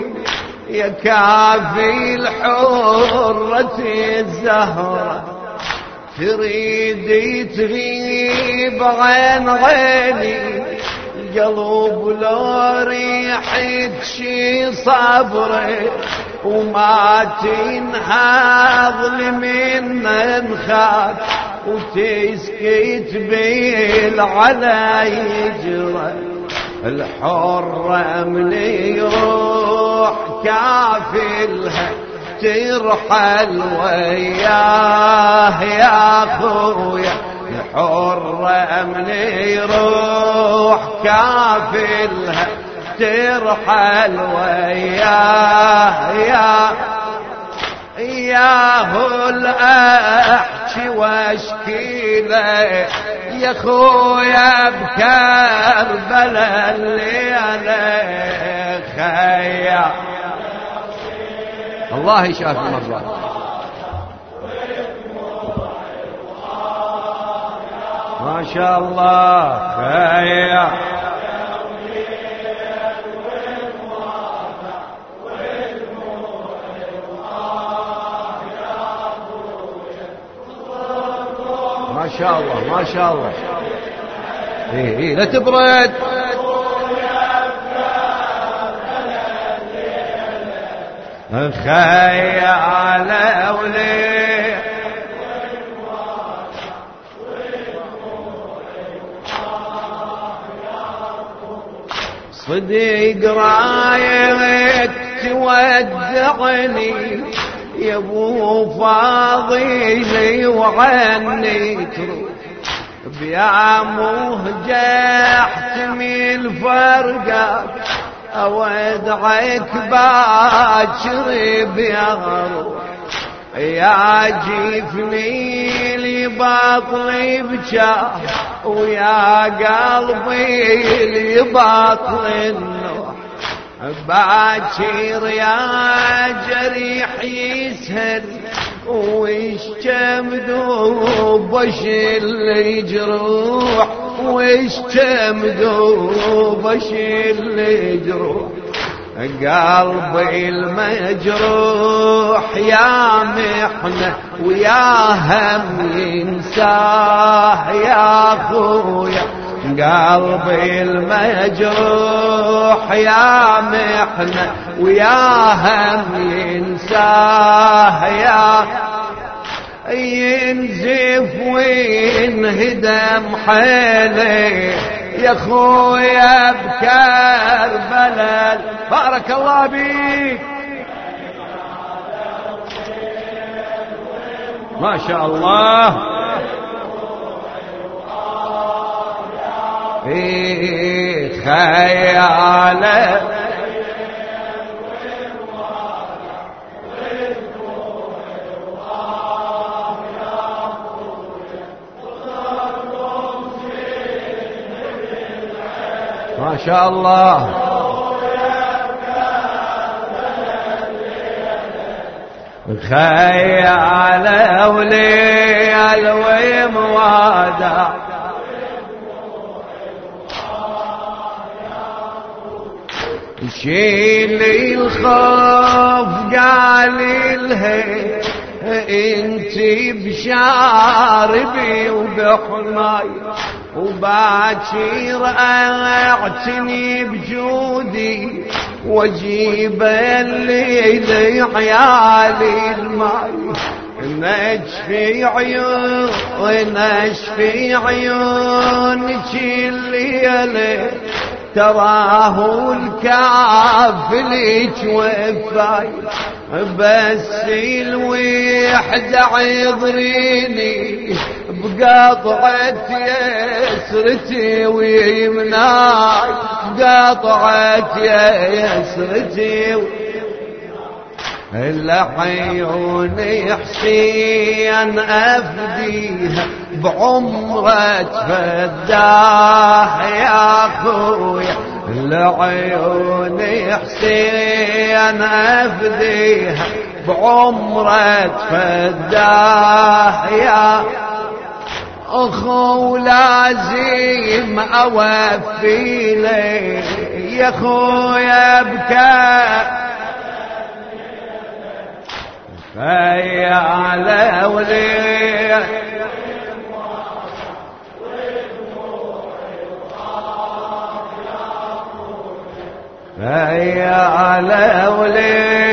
Speaker 3: يا كافي الحرة الزهرة. تريدي تغيب عن عيني القلب لو ريحك شي صبري وما تنهض من نخاف وتسكت بيل على يجرى الحرة من يروح كافلها ترحل وياه يا خويا الحرة من يروح كافلها ترحل وياه يا وياه الأحكي واشكي يا خويا بكربلاء الليلة خيا.
Speaker 1: الله يشافي المرضى
Speaker 3: ما شاء الله. خيا
Speaker 1: ما شاء الله ما شاء الله. إيه إيه لا تبرد.
Speaker 3: خيال ولي صديق رايك تودعني يا أبو فاضي وعني تروح بيا مهجحت من الفرقك اودعك باكر بيغرو يا جفني لي بطلي بجاه ويا قلبي لي بطل النوح باكر يا جريح يسهل وش كم دوبش اللي جروح وش كم دوبش اللي جروح. قلبي المجروح يا محنة ويا هم ينساه يا خويا قلبي المجروح يا محنة ويا هم ينساه يا ينزف وينهدم حيلي يا خويا بكربلاء بارك الله بيك ما شاء الله. في خيالك
Speaker 1: شاء الله.
Speaker 3: خيال وليل وموادع شيلي الخوف قال الهي انت بشاربي وبحماي. وباكر اعتني بجودي واجيب الليل عيالي الماي نشفي عيون ونشفي عيونك الليلة. تراه الكافل وفاي بس الوحدة عذريني بقطعة يسرتي ويمناي بقطعة يسرتي العيون حسين أفديها بعمرة فداه يا خويا العيون حسين أفديها بعمرة فداه يا أخو. لازم أوفي لي يا خويا بكى هيا على ولي هيا على ولي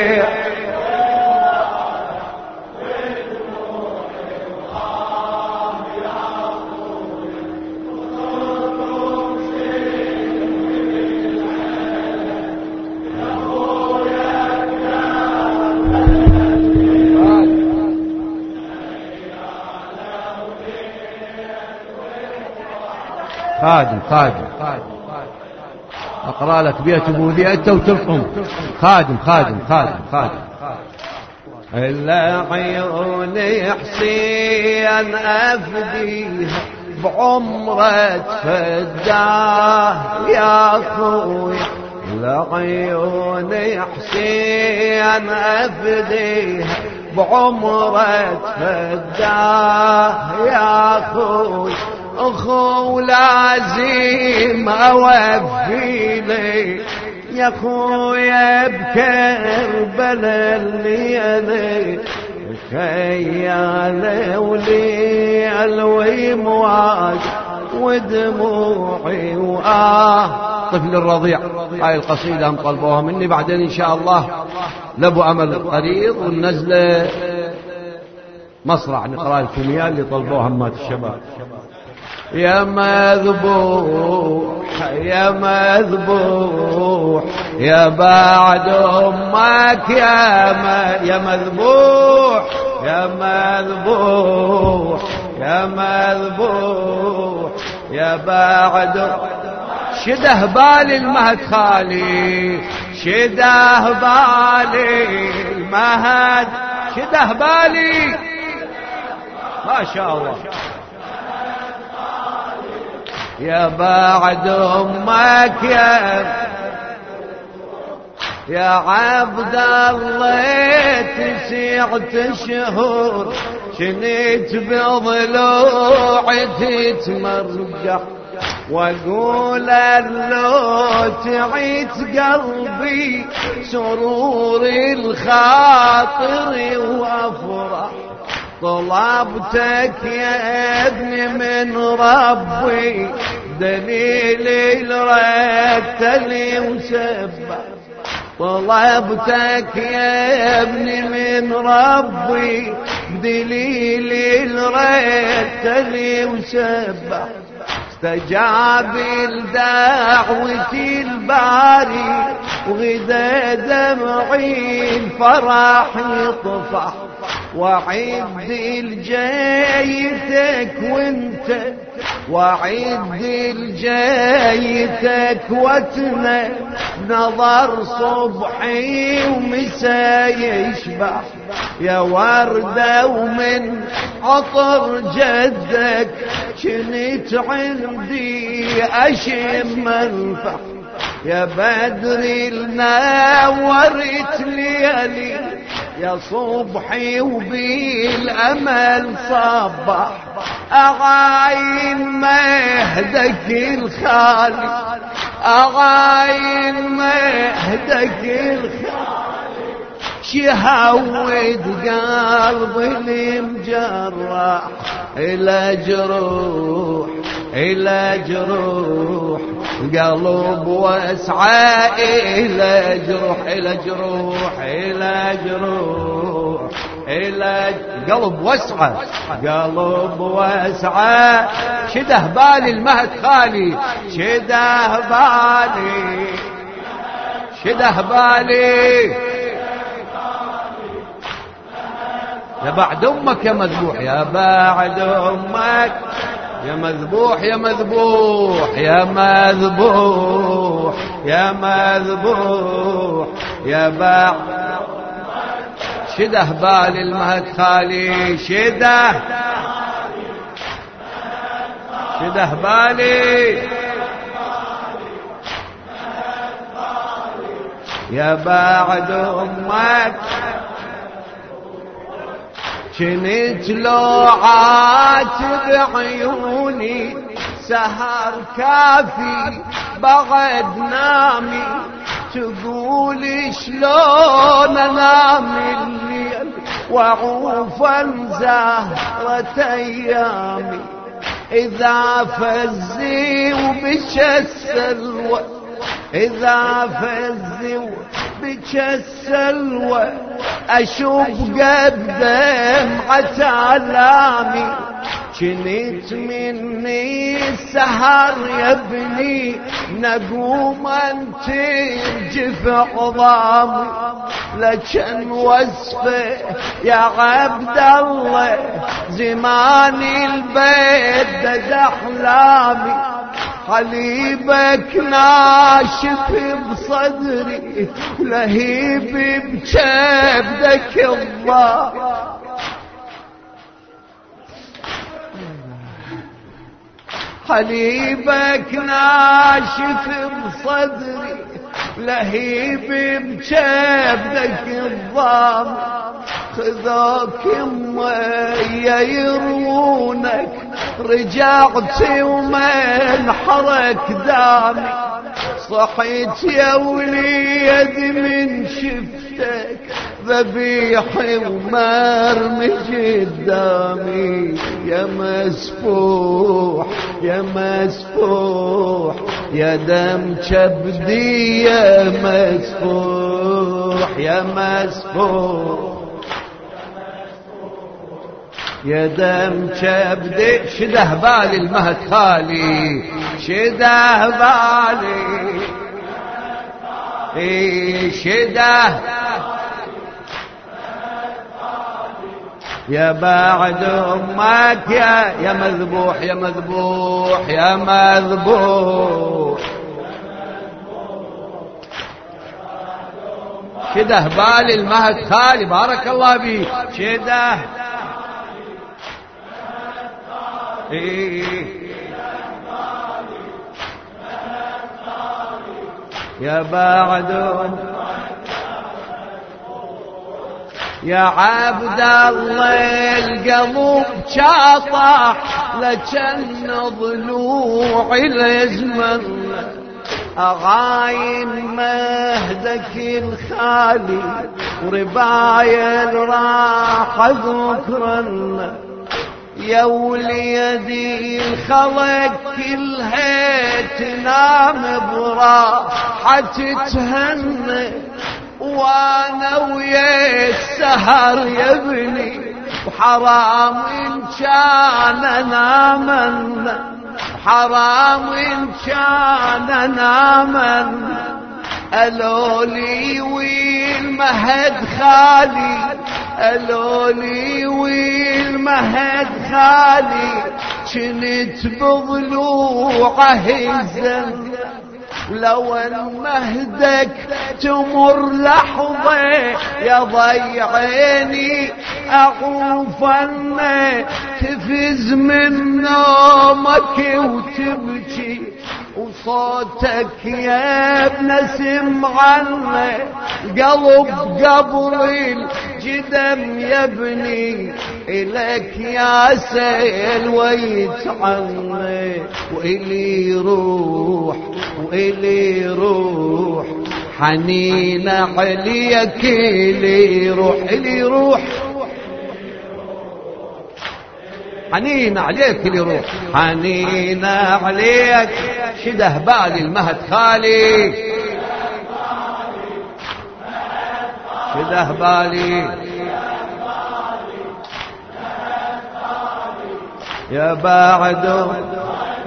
Speaker 1: خادم خادم. أقرأ لك بيت ابو ذئة وتفهم خادم خادم خادم خادم.
Speaker 3: إلا عيوني حسين أفديها بعمرة فداه يا أخوي. لعيوني حسين أفديها بعمرة فداه يا أخوي. أخو لازم أوفي لي يا خويا بكربلاء الليالي خيال ولي الويم ودموعي وآه.
Speaker 1: طفل الرضيع هاي القصيدة هم طلبوها مني. بعدين إن شاء الله لابو أمل قريب والنزلة مصرع نقرأ لكم إياه اللي طلبوها مات الشباب.
Speaker 3: يا مذبوح يا مذبوح يا بعد أمك يا يا مذبوح يا مذبوح يا مذبوح يا بعد شده بالي المهد خالي شده بالي المهد شده بالي. ما شاء الله. يا بعد أمك يا يا عبد الله تسعة شهور. شنيت بضلوعي تتمرجح وأقول لو تعيت قلبي سرور الخاطر وأفرح. طلبتك يا ابني من ربي دليل الرتل وسبح طلبتك يا ابني من ربي دليل الرتل وسبح استجاب لدعوة الباري وغدا دمعي الفرح يطفح. وعد الجايتك وانت وعد الجايتك واتنا نظر صبحي ومساء يشبح يا وردة ومن عطر جدك كنت عندي أشم الفح يا بدر النورت ليالي يا صبحي وبالأمل صبح. أعاين مهدك الخالي أعاين مهدك الخالي شهود قلبي المجرح إلى جروح إلى جروح. قلب واسعى إلى جروح إلى جروح إلى جروح إلى قلب واسعى قلب واسعى شده بالي المهد خالي شده بالي. شده بالي. يا بعد أمك يا مذبوح يا بعد أمك. يا مذبوح يا مذبوح يا مذبوح يا مذبوح يا باع شده بالي المهد خالي شده. شده بالي يا بعد أمك. كنت لو عاتب عيوني سهر كافي بعد نامي تقول شلون انام الليل واعوف زهرة ايامي اذا فزي وبش السلوى إذا فزي بك السلوى أشوف قدم عتالامي كنت مني السهر يا ابني نقوم أنت جف عظامي. لكن وصفه يا عبد الله زماني البيت دد أحلامي. حليبك ناشف بصدري لهيب بكبدك الضار حليبك ناشف بصدري لهيب بكبدك الضام خذوك مية يرونك رجعت ومن حرك دامي صحيت يا وليد من شفتك ذبيح ومرمي قدامي. يا مسفوح يا مسفوح يا دم كبدي يا مسفوح يا مسفوح. يا دم كبدي شده بالي المهد خالي. شده بالي. شده. يا بعد أمك يا يا مذبوح يا مذبوح يا مذبوح. شده بالي المهد خالي بارك الله بيك شده. إيه. يا بعد يا عبد الله القلب شاطح لجن ضلوع الازمن أغاين مهدك الخالي وربايا راح ذكرنا يا وليدي الخلق كلها تنام براحة تهنى وأنا ويا السهر يا ابني وحرام إن كان انامن حرام إن كان الولي والمهد خالي الولي والمهد خالي. كنت بضلوعه الزن لو مهدك تمر لحظة يا ضي عيني أعوفن تفز من نومك وتبكي. وصوتك يا ابن سمعنا قلب قبر الجدم يا ابني. إلك يا سيل ويتعنا وإلي روح وإلي روح. حنين عليك إلي روح إلي روح. حنين عليك لروح حنين عليك. شده بالي المهد خالي. شده بالي يا بعد.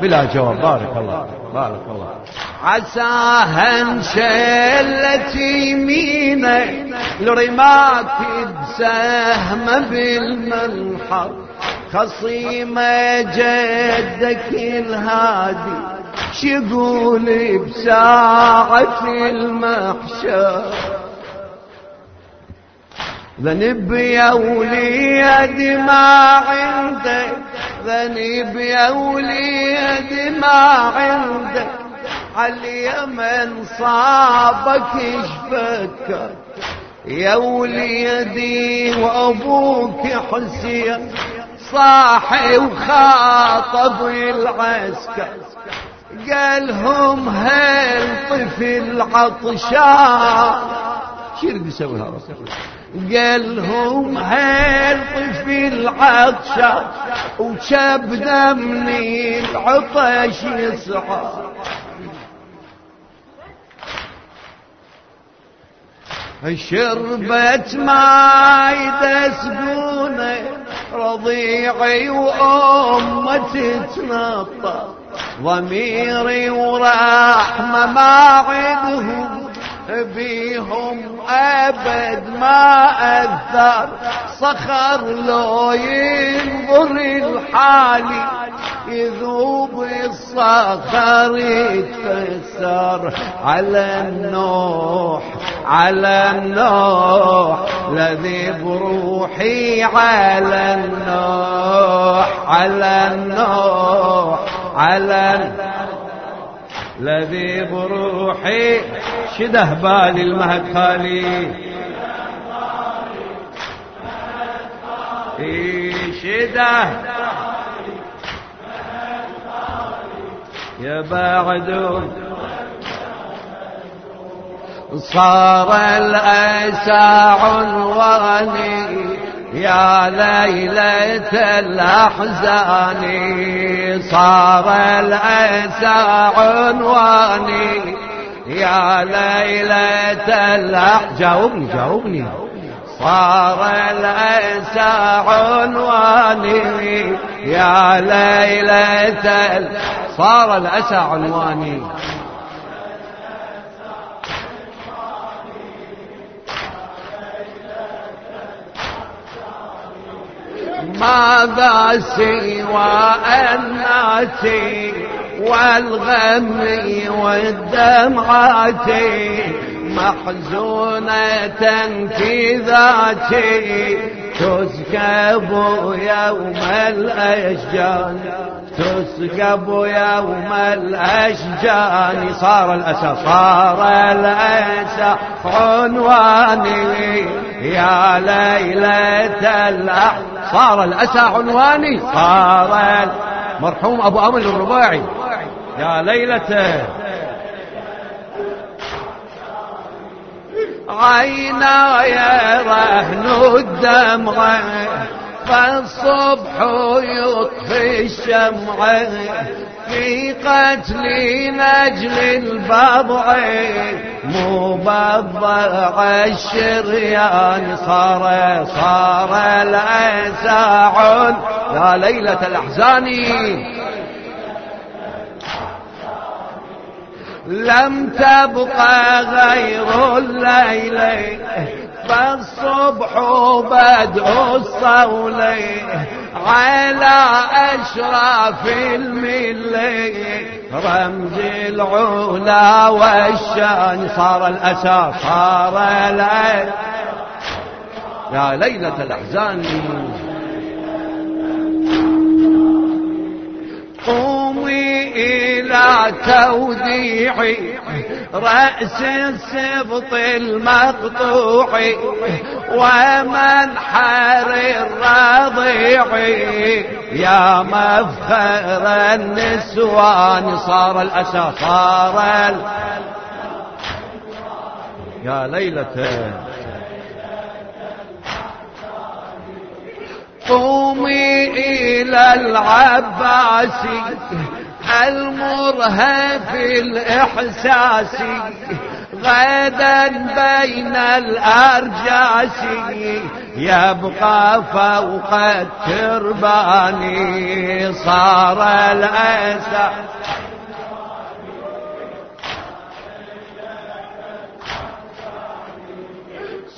Speaker 3: بلا جواب. بارك الله. بارك الله. عساها انشلت يمينك لرماك بسهم بالمنحر. خصيمة جدك الهادي شقول بساعة المحشر. ذنب يا وليد ما عندك ذنب يا وليد ما عندك. علي من صابك اشفكك يا وليدي وأبوك حسين. صاحي وخاطب العسكر. قالهم هالطفل عطشان.
Speaker 1: شو اللي بيسوي هذا؟
Speaker 3: قالهم هالطفل عطشان. وشبنا من العطش يصحى شربت ماي تسقونه رضيعي وأمتي تتنطى ضميري ورحمة ما عدهم. بيهم أبد ما أثر. صخر لو ينظر الحالي يذوب الصخر يتكسر. على النوح على النوح الذي بروحي على النوح على النوح على الذي بروحي شده بالي المهد خالي شده يا بعد. صار الأسى عنواني. يا ليلة الأحزان صار الأسى عنواني. يا ليلة الأحزان جاوبني جاوبني. صار الأسى عنواني. يا ليلة صار الأسى عنواني. ماذا سوى الناس والغم والدمعات محزونة في ذاتي تسكب يوم الأشجان. تسكب يوم الأشجان. صار الأسى صار الأسى عنواني. يا ليلة الأح صار الأسى عنواني. صار مرحوم أبو أمل الرباعي. يا ليلة عيناي رهن الدمع فالصبح يطفي الشمع. في قتل نجل البضع مبضع الشريان. صار صار الأساع يا ليلة الأحزان. لم تبقى غير الليل فالصبح بدء الصول على أشراف الملة رمز العلا والشان صار الأسى صار الأسى يا ليلة الأحزان. قومي إلى توديع رأس السبط المقطوع. ومنحر الرضيع. يا مفخر النسوان صار الأسى صار ال... يا ليلة. قومي إلى العباس المرهف الإحساس غدا بين الأرجاس يبقى فوق التربان صار الأسى.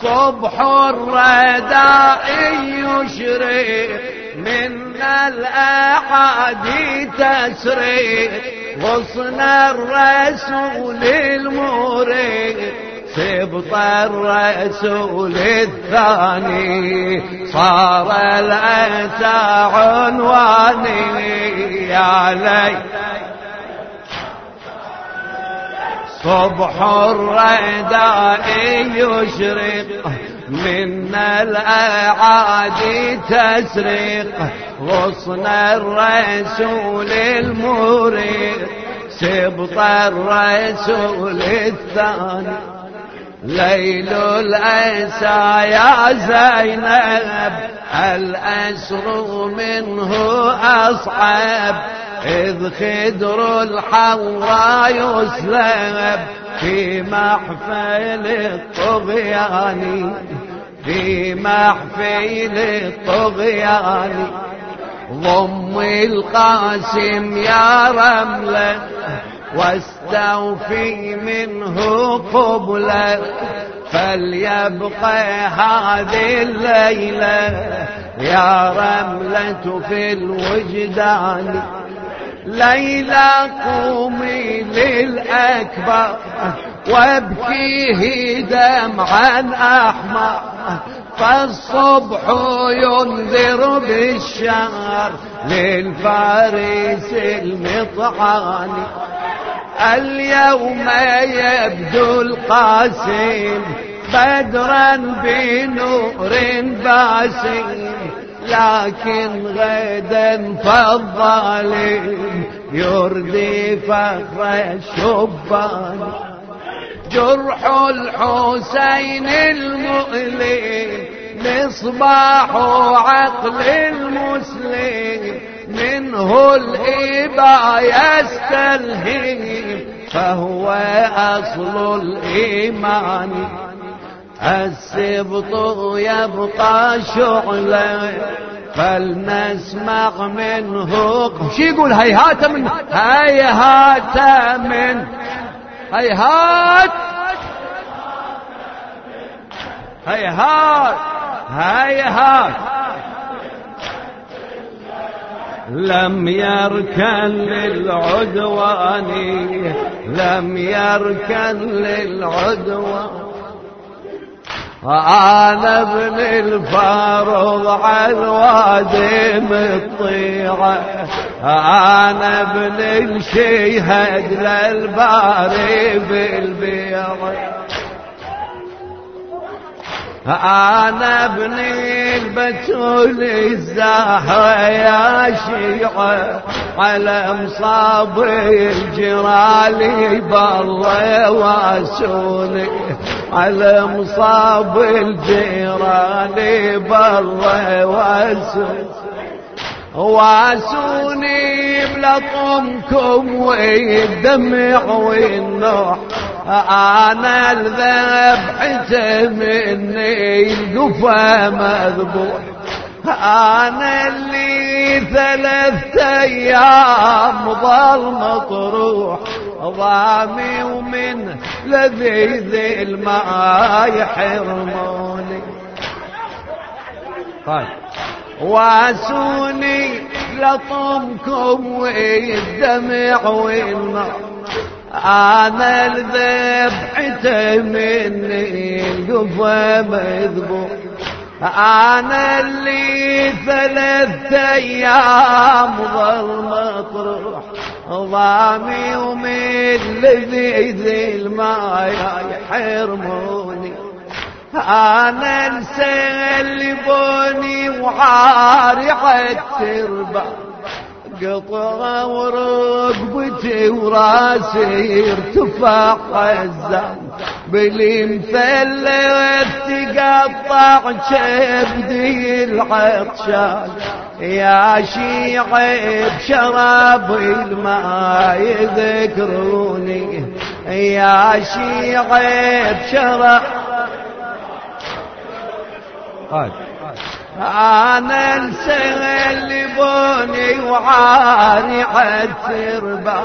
Speaker 3: صبح الرداء يشرق من الأعادي تسرق غصن الرسول المريق سبط الرسول الثاني. صار الأسى عنواني يا ليل صبح الرداء يشرق من الأعادي تسرق. غصن الرسول المريق سبط الرسول الثاني. ليل الأسى يا زينب الأسر منه أصعب. إذ خدر الحوراء يسلب في محفل الطغيان في محفل الطغيان. ضم القاسم يا رملة واستوفي منه قبلة فليبقى هذه الليلة يا رملة في الوجدان. ليلى قومي للأكبر وابكيه دمعا أحمر فالصبح ينذر بالشهر للفارس المطعن. اليوم يبدو القاسم بدرا بنور باسم. لكن غدا فالظالم يردي فخر الشبان جرح الحسين المؤلم مصباح عقل المسلم. منه الإبا يستلهم فهو أصل الإيمان. السبط يبقى شعلا فلنسمع منه. شي يقول هيهات من هيهات من هيهات هيهات هيهات لم يركن للعدوان لم يركن للعدوان. أنا ابن الفاروق عالوادي مطيعة أنا ابن الشيهد للباري بالبيض أنا ابن البتول الزهرة يا شيعة على مصابي الجرالي بالله واسوني على مصاب الجيران بالله واسوني واسوني بلطمكم والدمع والنوح. أنا الذبحت مني القفا مذبوح. أنا اللي ثلاثة أيام ظل مطروح. ضامي ومن لذيذ الماء يحرموني. طيب. واسوني لطمكم والدمع والنار أنا الذبحت مني القفا مذبوح. أنا اللي ثلاث أيام ظل مطروح ضامي ومن لذيذ الماء يحرموني. أنا نسلبوني وعاري التربه قطعة ورقبتي وراسي ارتفع حزان بالمثلث تقطع كبدي العطشان يا شيعي بشراب الماء يذكروني. يا شيعي بشراب أنا انسى بوني وعاني عالتربة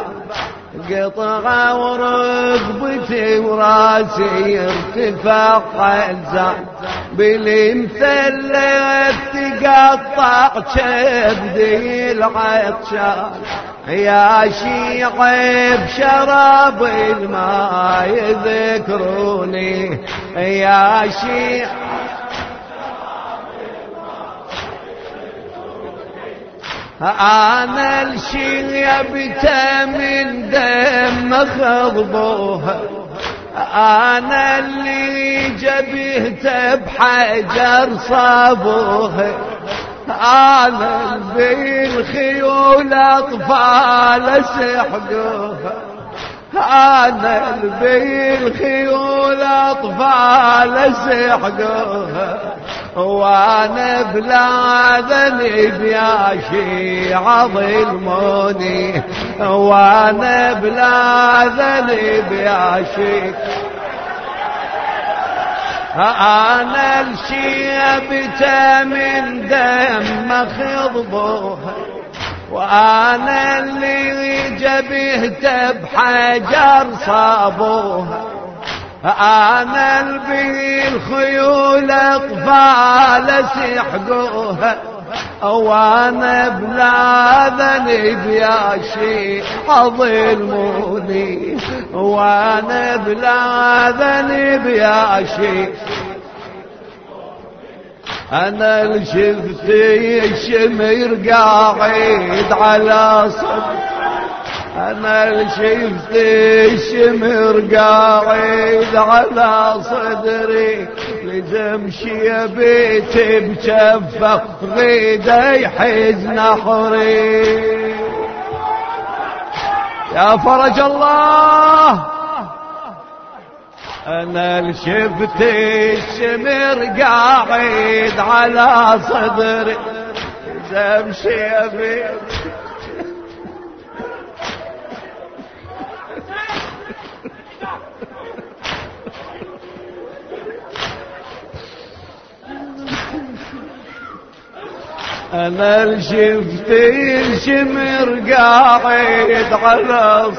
Speaker 3: قطعة ورقبتي وراسي ارتفاع حزان بالمثلث تقطع كبدي العطشان يا شيعي بشراب الماء يذكروني. يا شيعي أنا الشيبت من دم خضبوها أنا اللي جبهته بحجر صابوها أنا بالخيول اطفال سحقوها أنا بالخيول أطفال سحقوها وأنا بلا ذنب يا شيعة ظلموني. وأنا بلا ذنب يا أنا الشيبت من دم خضبوها. وأنا اللي جبهت بحجر صابوها. أنا البي الخيول أطفال سيحقوها وأنا بلا ذنب يا شيخ ظلموني وأنا بلا ذنب يا شيخ أنا اللي شفت الشمر قاعد على صدر. أنا اللي شفت الشمر قاعد على صدري. لزم شي بيت بجفه غيده يحز نحري. يا فرج الله! أنا شفت الشمر قاعد على صدري. لزم شي بيت أنا شفت الشمر قاعد على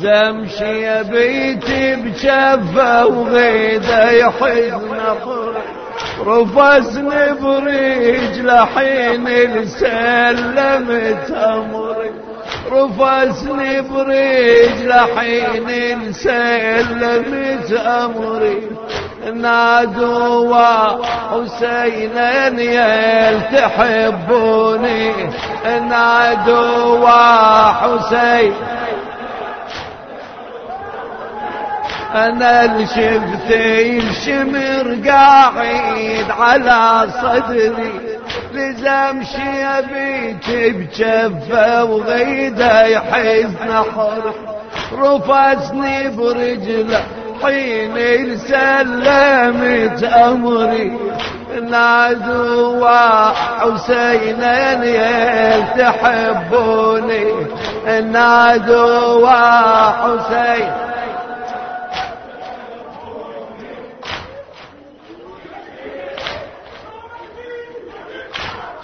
Speaker 3: زمشي بيتي بشفه وغيده يحزن رفسني برجل حين سلمت أمري. رفسني برجل حين سلمت أمري. نادوا حسينا يل تحبوني نادوا حسين أنا اللي شفت الشمر قاعد على صدري. لزم شيبيك بجفة وغيدة يحز نحر. رفسني برجله حين سلمت أمري. نادوا حسينا تحبوني نادوا حسين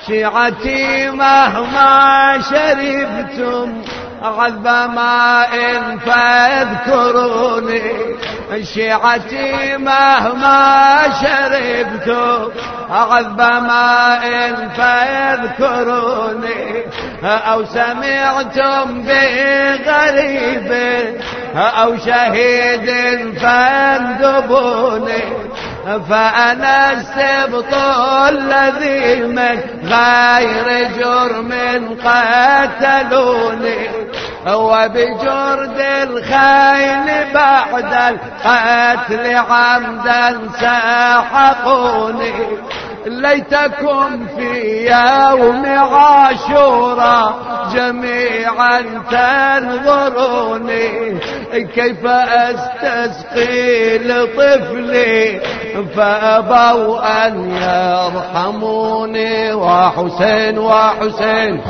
Speaker 3: شيعتي مهما شربتم عذب ماء فاذكروني. شيعتي مهما شربت عذب ماء فاذكروني. أو سمعتم بغريب أو شهيد فاندبوني. فأنا السبط الذي من غير جرم قتلوني وبجرد الخيل بعد القتل عمدا ساحقوني. ليتكم في يوم عاشورا جميعا تنظروني. كيف أستسقي لطفلي؟ فأبوا أن يرحموني وحسين وحسين.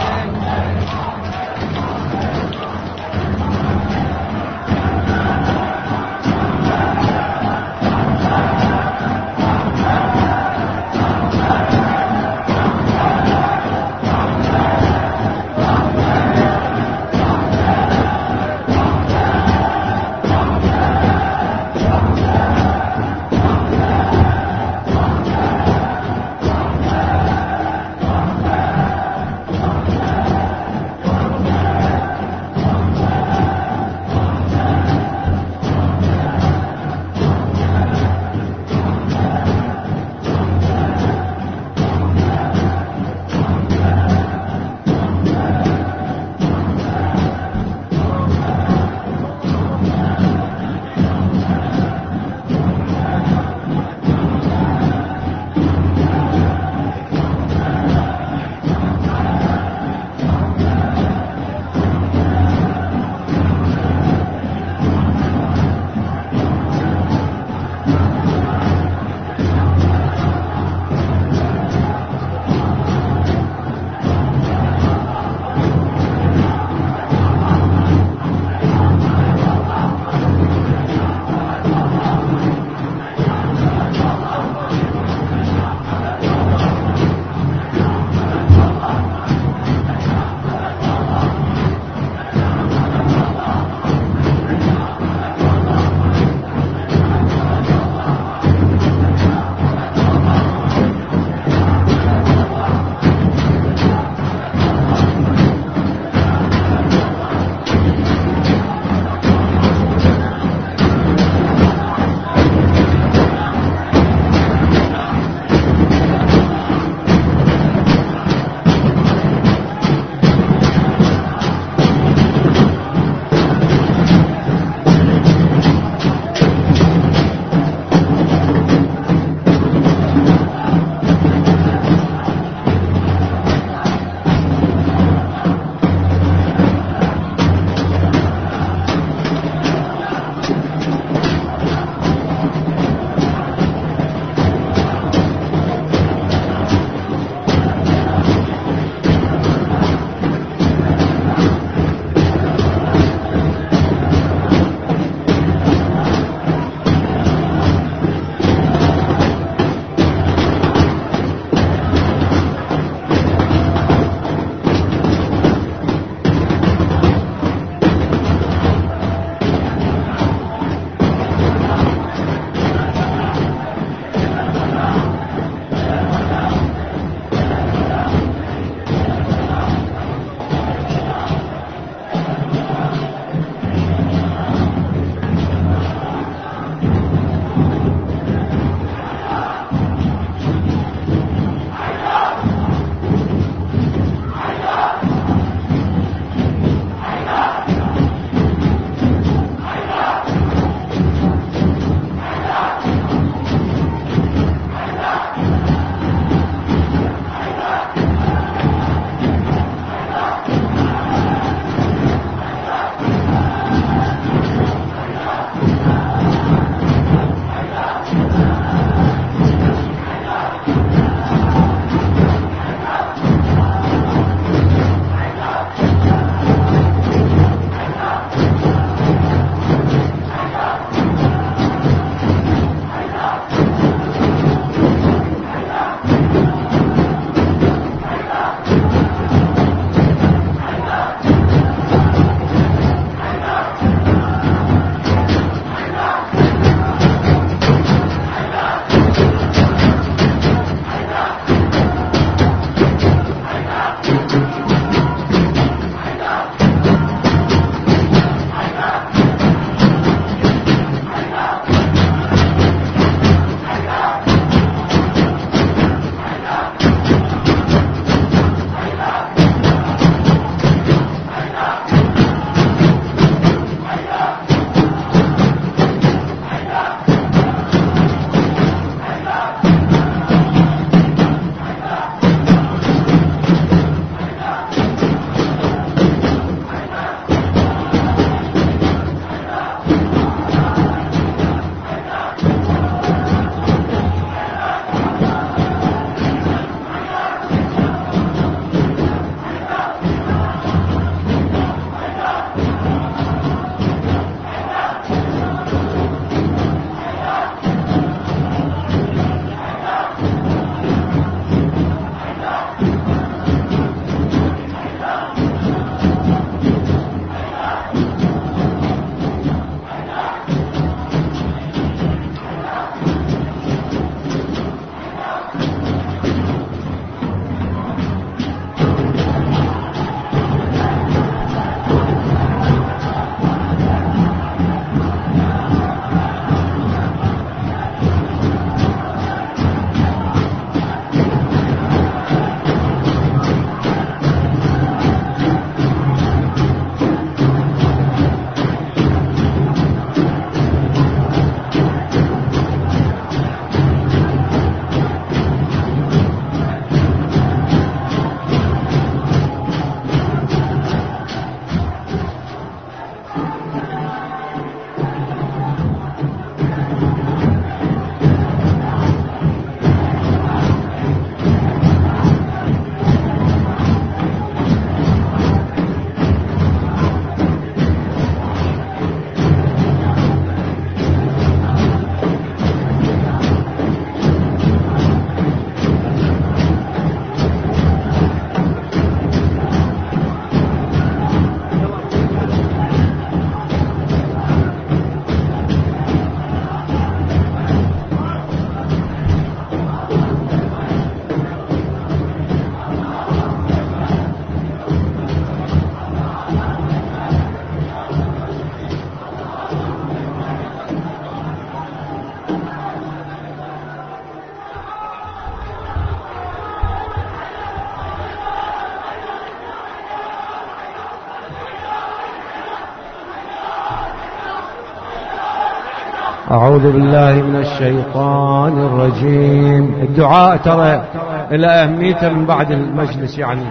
Speaker 3: أعوذ بالله من الشيطان الرجيم. الدعاء ترى إلى أهميته من بعد المجلس يعني.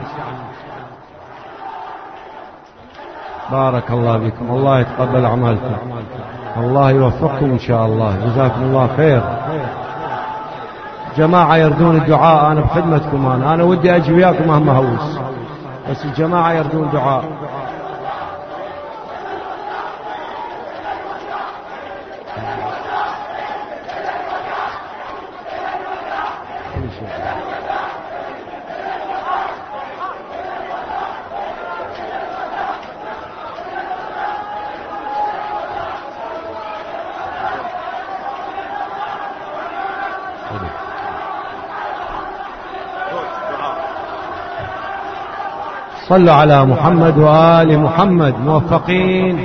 Speaker 3: بارك الله بكم الله يتقبل أعمالكم الله يوفقكم إن شاء الله. جزاكم الله خير. جماعة يردون الدعاء. أنا بخدمتكم أنا. أنا ودي أجي وياكم مهما هوس. بس الجماعة يردون دعاء. صلوا على محمد وآل محمد موفقين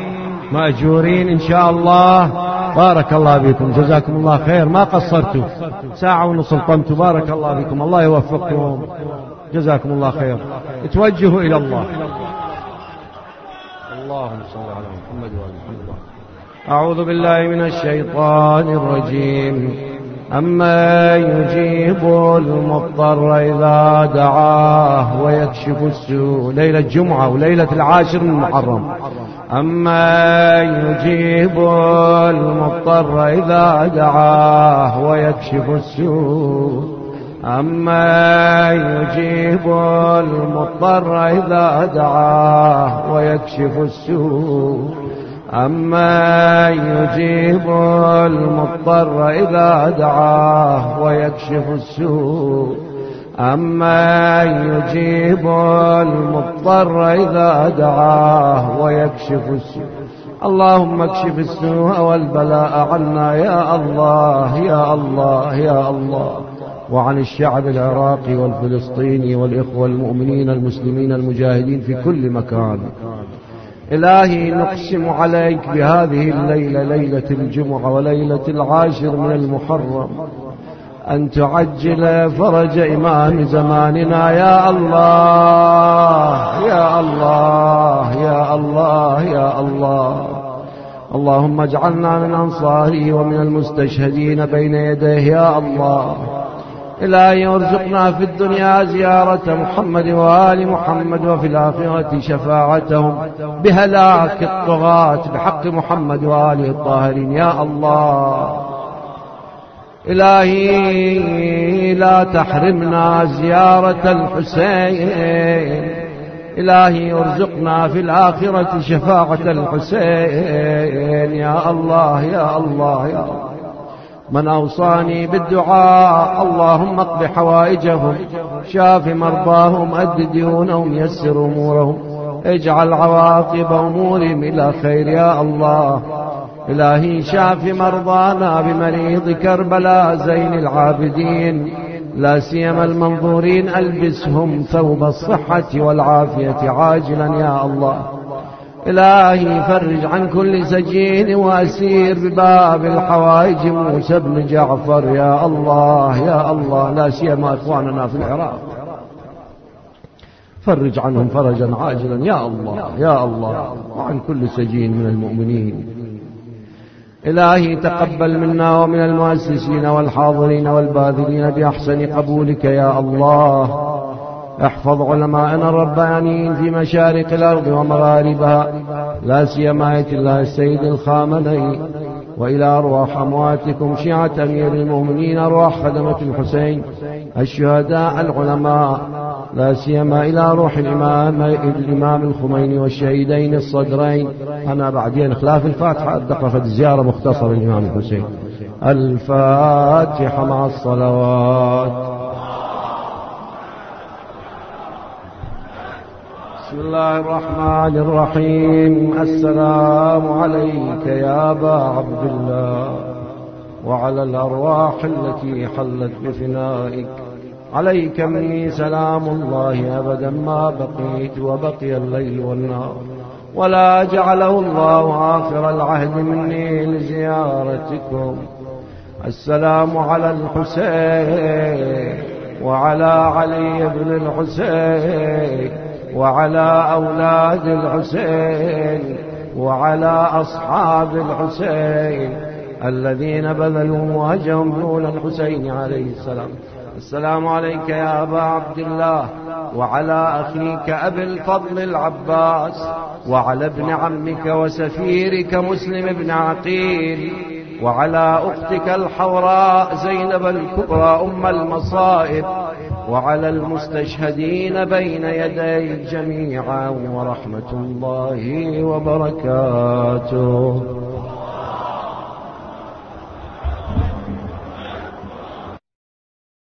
Speaker 3: مأجورين إن شاء الله. بارك الله بكم جزاكم الله خير. ما قصرتوا؟ ساعة ونصف قمتوا بارك الله بكم الله يوفقكم. جزاكم الله خير. توجهوا إلى الله. اللهم صل على محمد وآل محمد. أعوذ بالله من الشيطان الرجيم. أما يجيب المضطر إذا دعاه ويكشف السوء ليلة الجمعة وليلة العاشر من محرم. أما يجيب المضطر إذا دعاه ويكشف السوء. أما يجيب المضطر إذا دعاه ويكشف السوء. أما يجيب المضطر إذا دعاه ويكشف السوء. أما يجيب المضطر إذا دعاه ويكشف السوء. اللهم اكشف السوء والبلاء عنا يا الله يا الله يا الله. وعن الشعب العراقي والفلسطيني والإخوة المؤمنين المسلمين المجاهدين في كل مكان. إلهي نقسم عليك بهذه الليلة ليلة الجمعة وليلة العاشر من المحرم. أن تعجل فرج إمام زماننا يا الله يا الله يا الله يا الله. اللهم اجعلنا من أنصاره ومن المستشهدين بين يديه يا الله. إلهي ارزقنا في الدنيا زيارة محمد وآل محمد وفي الآخرة شفاعتهم بهلاك الطغاة بحق محمد وآله الطاهرين. يا الله إلهي لا تحرمنا زيارة الحسين. إلهي ارزقنا في الآخرة شفاعة الحسين. يا الله يا الله يا الله. من أوصاني بالدعاء اللهم اقض حوائجهم شاف مرضاهم أد ديونهم يسر أمورهم اجعل عواقب أمورهم إلى خير يا الله. إلهي شاف مرضانا بمريض كربلاء زين العابدين لا سيما المنظورين ألبسهم ثوب الصحة والعافية عاجلا يا الله. إلهي فرج عن كل سجين وأسير بباب الحوائج. موسى بن جعفر يا الله يا الله لا سيما إخواننا في العراق. فرج عنهم فرجا عاجلا يا الله يا الله وعن كل سجين من المؤمنين. إلهي تقبل منا ومن المؤسسين والحاضرين والباذلين بأحسن قبولك يا الله. احفظ علماءنا الربانيين في مشارق الأرض ومغاربها لا سيما آية الله السيد الخامنئي وإلى أرواح أمواتكم شيعة أمير المؤمنين أرواح خدمة الحسين الشهداء العلماء لا سيما إلى روح الإمام الإمام الخميني والشهيدين الصدرين. أنا بعدين خلاف الفاتحة أدقفت زيارة مختصرة للإمام الحسين. الفاتحة مع الصلوات. بسم الله الرحمن الرحيم. السلام عليك يا أبا عبد الله وعلى الأرواح التي حلت بفنائك. عليك مني سلام الله أبدا ما بقيت وبقي الليل والنهار. ولا جعله الله آخر العهد مني لزيارتكم. السلام على الحسين وعلى علي بن الحسين. وعلى أولاد الحسين وعلى أصحاب الحسين الذين بذلوا وهجهم نور الحسين عليه السلام. السلام عليك يا أبا عبد الله وعلى أخيك أبي الفضل العباس وعلى ابن عمك وسفيرك مسلم بن عقيل وعلى أختك الحوراء زينب الكبرى أم المصائب وعلى المستشهدين بين يدي جميعا ورحمة الله وبركاته.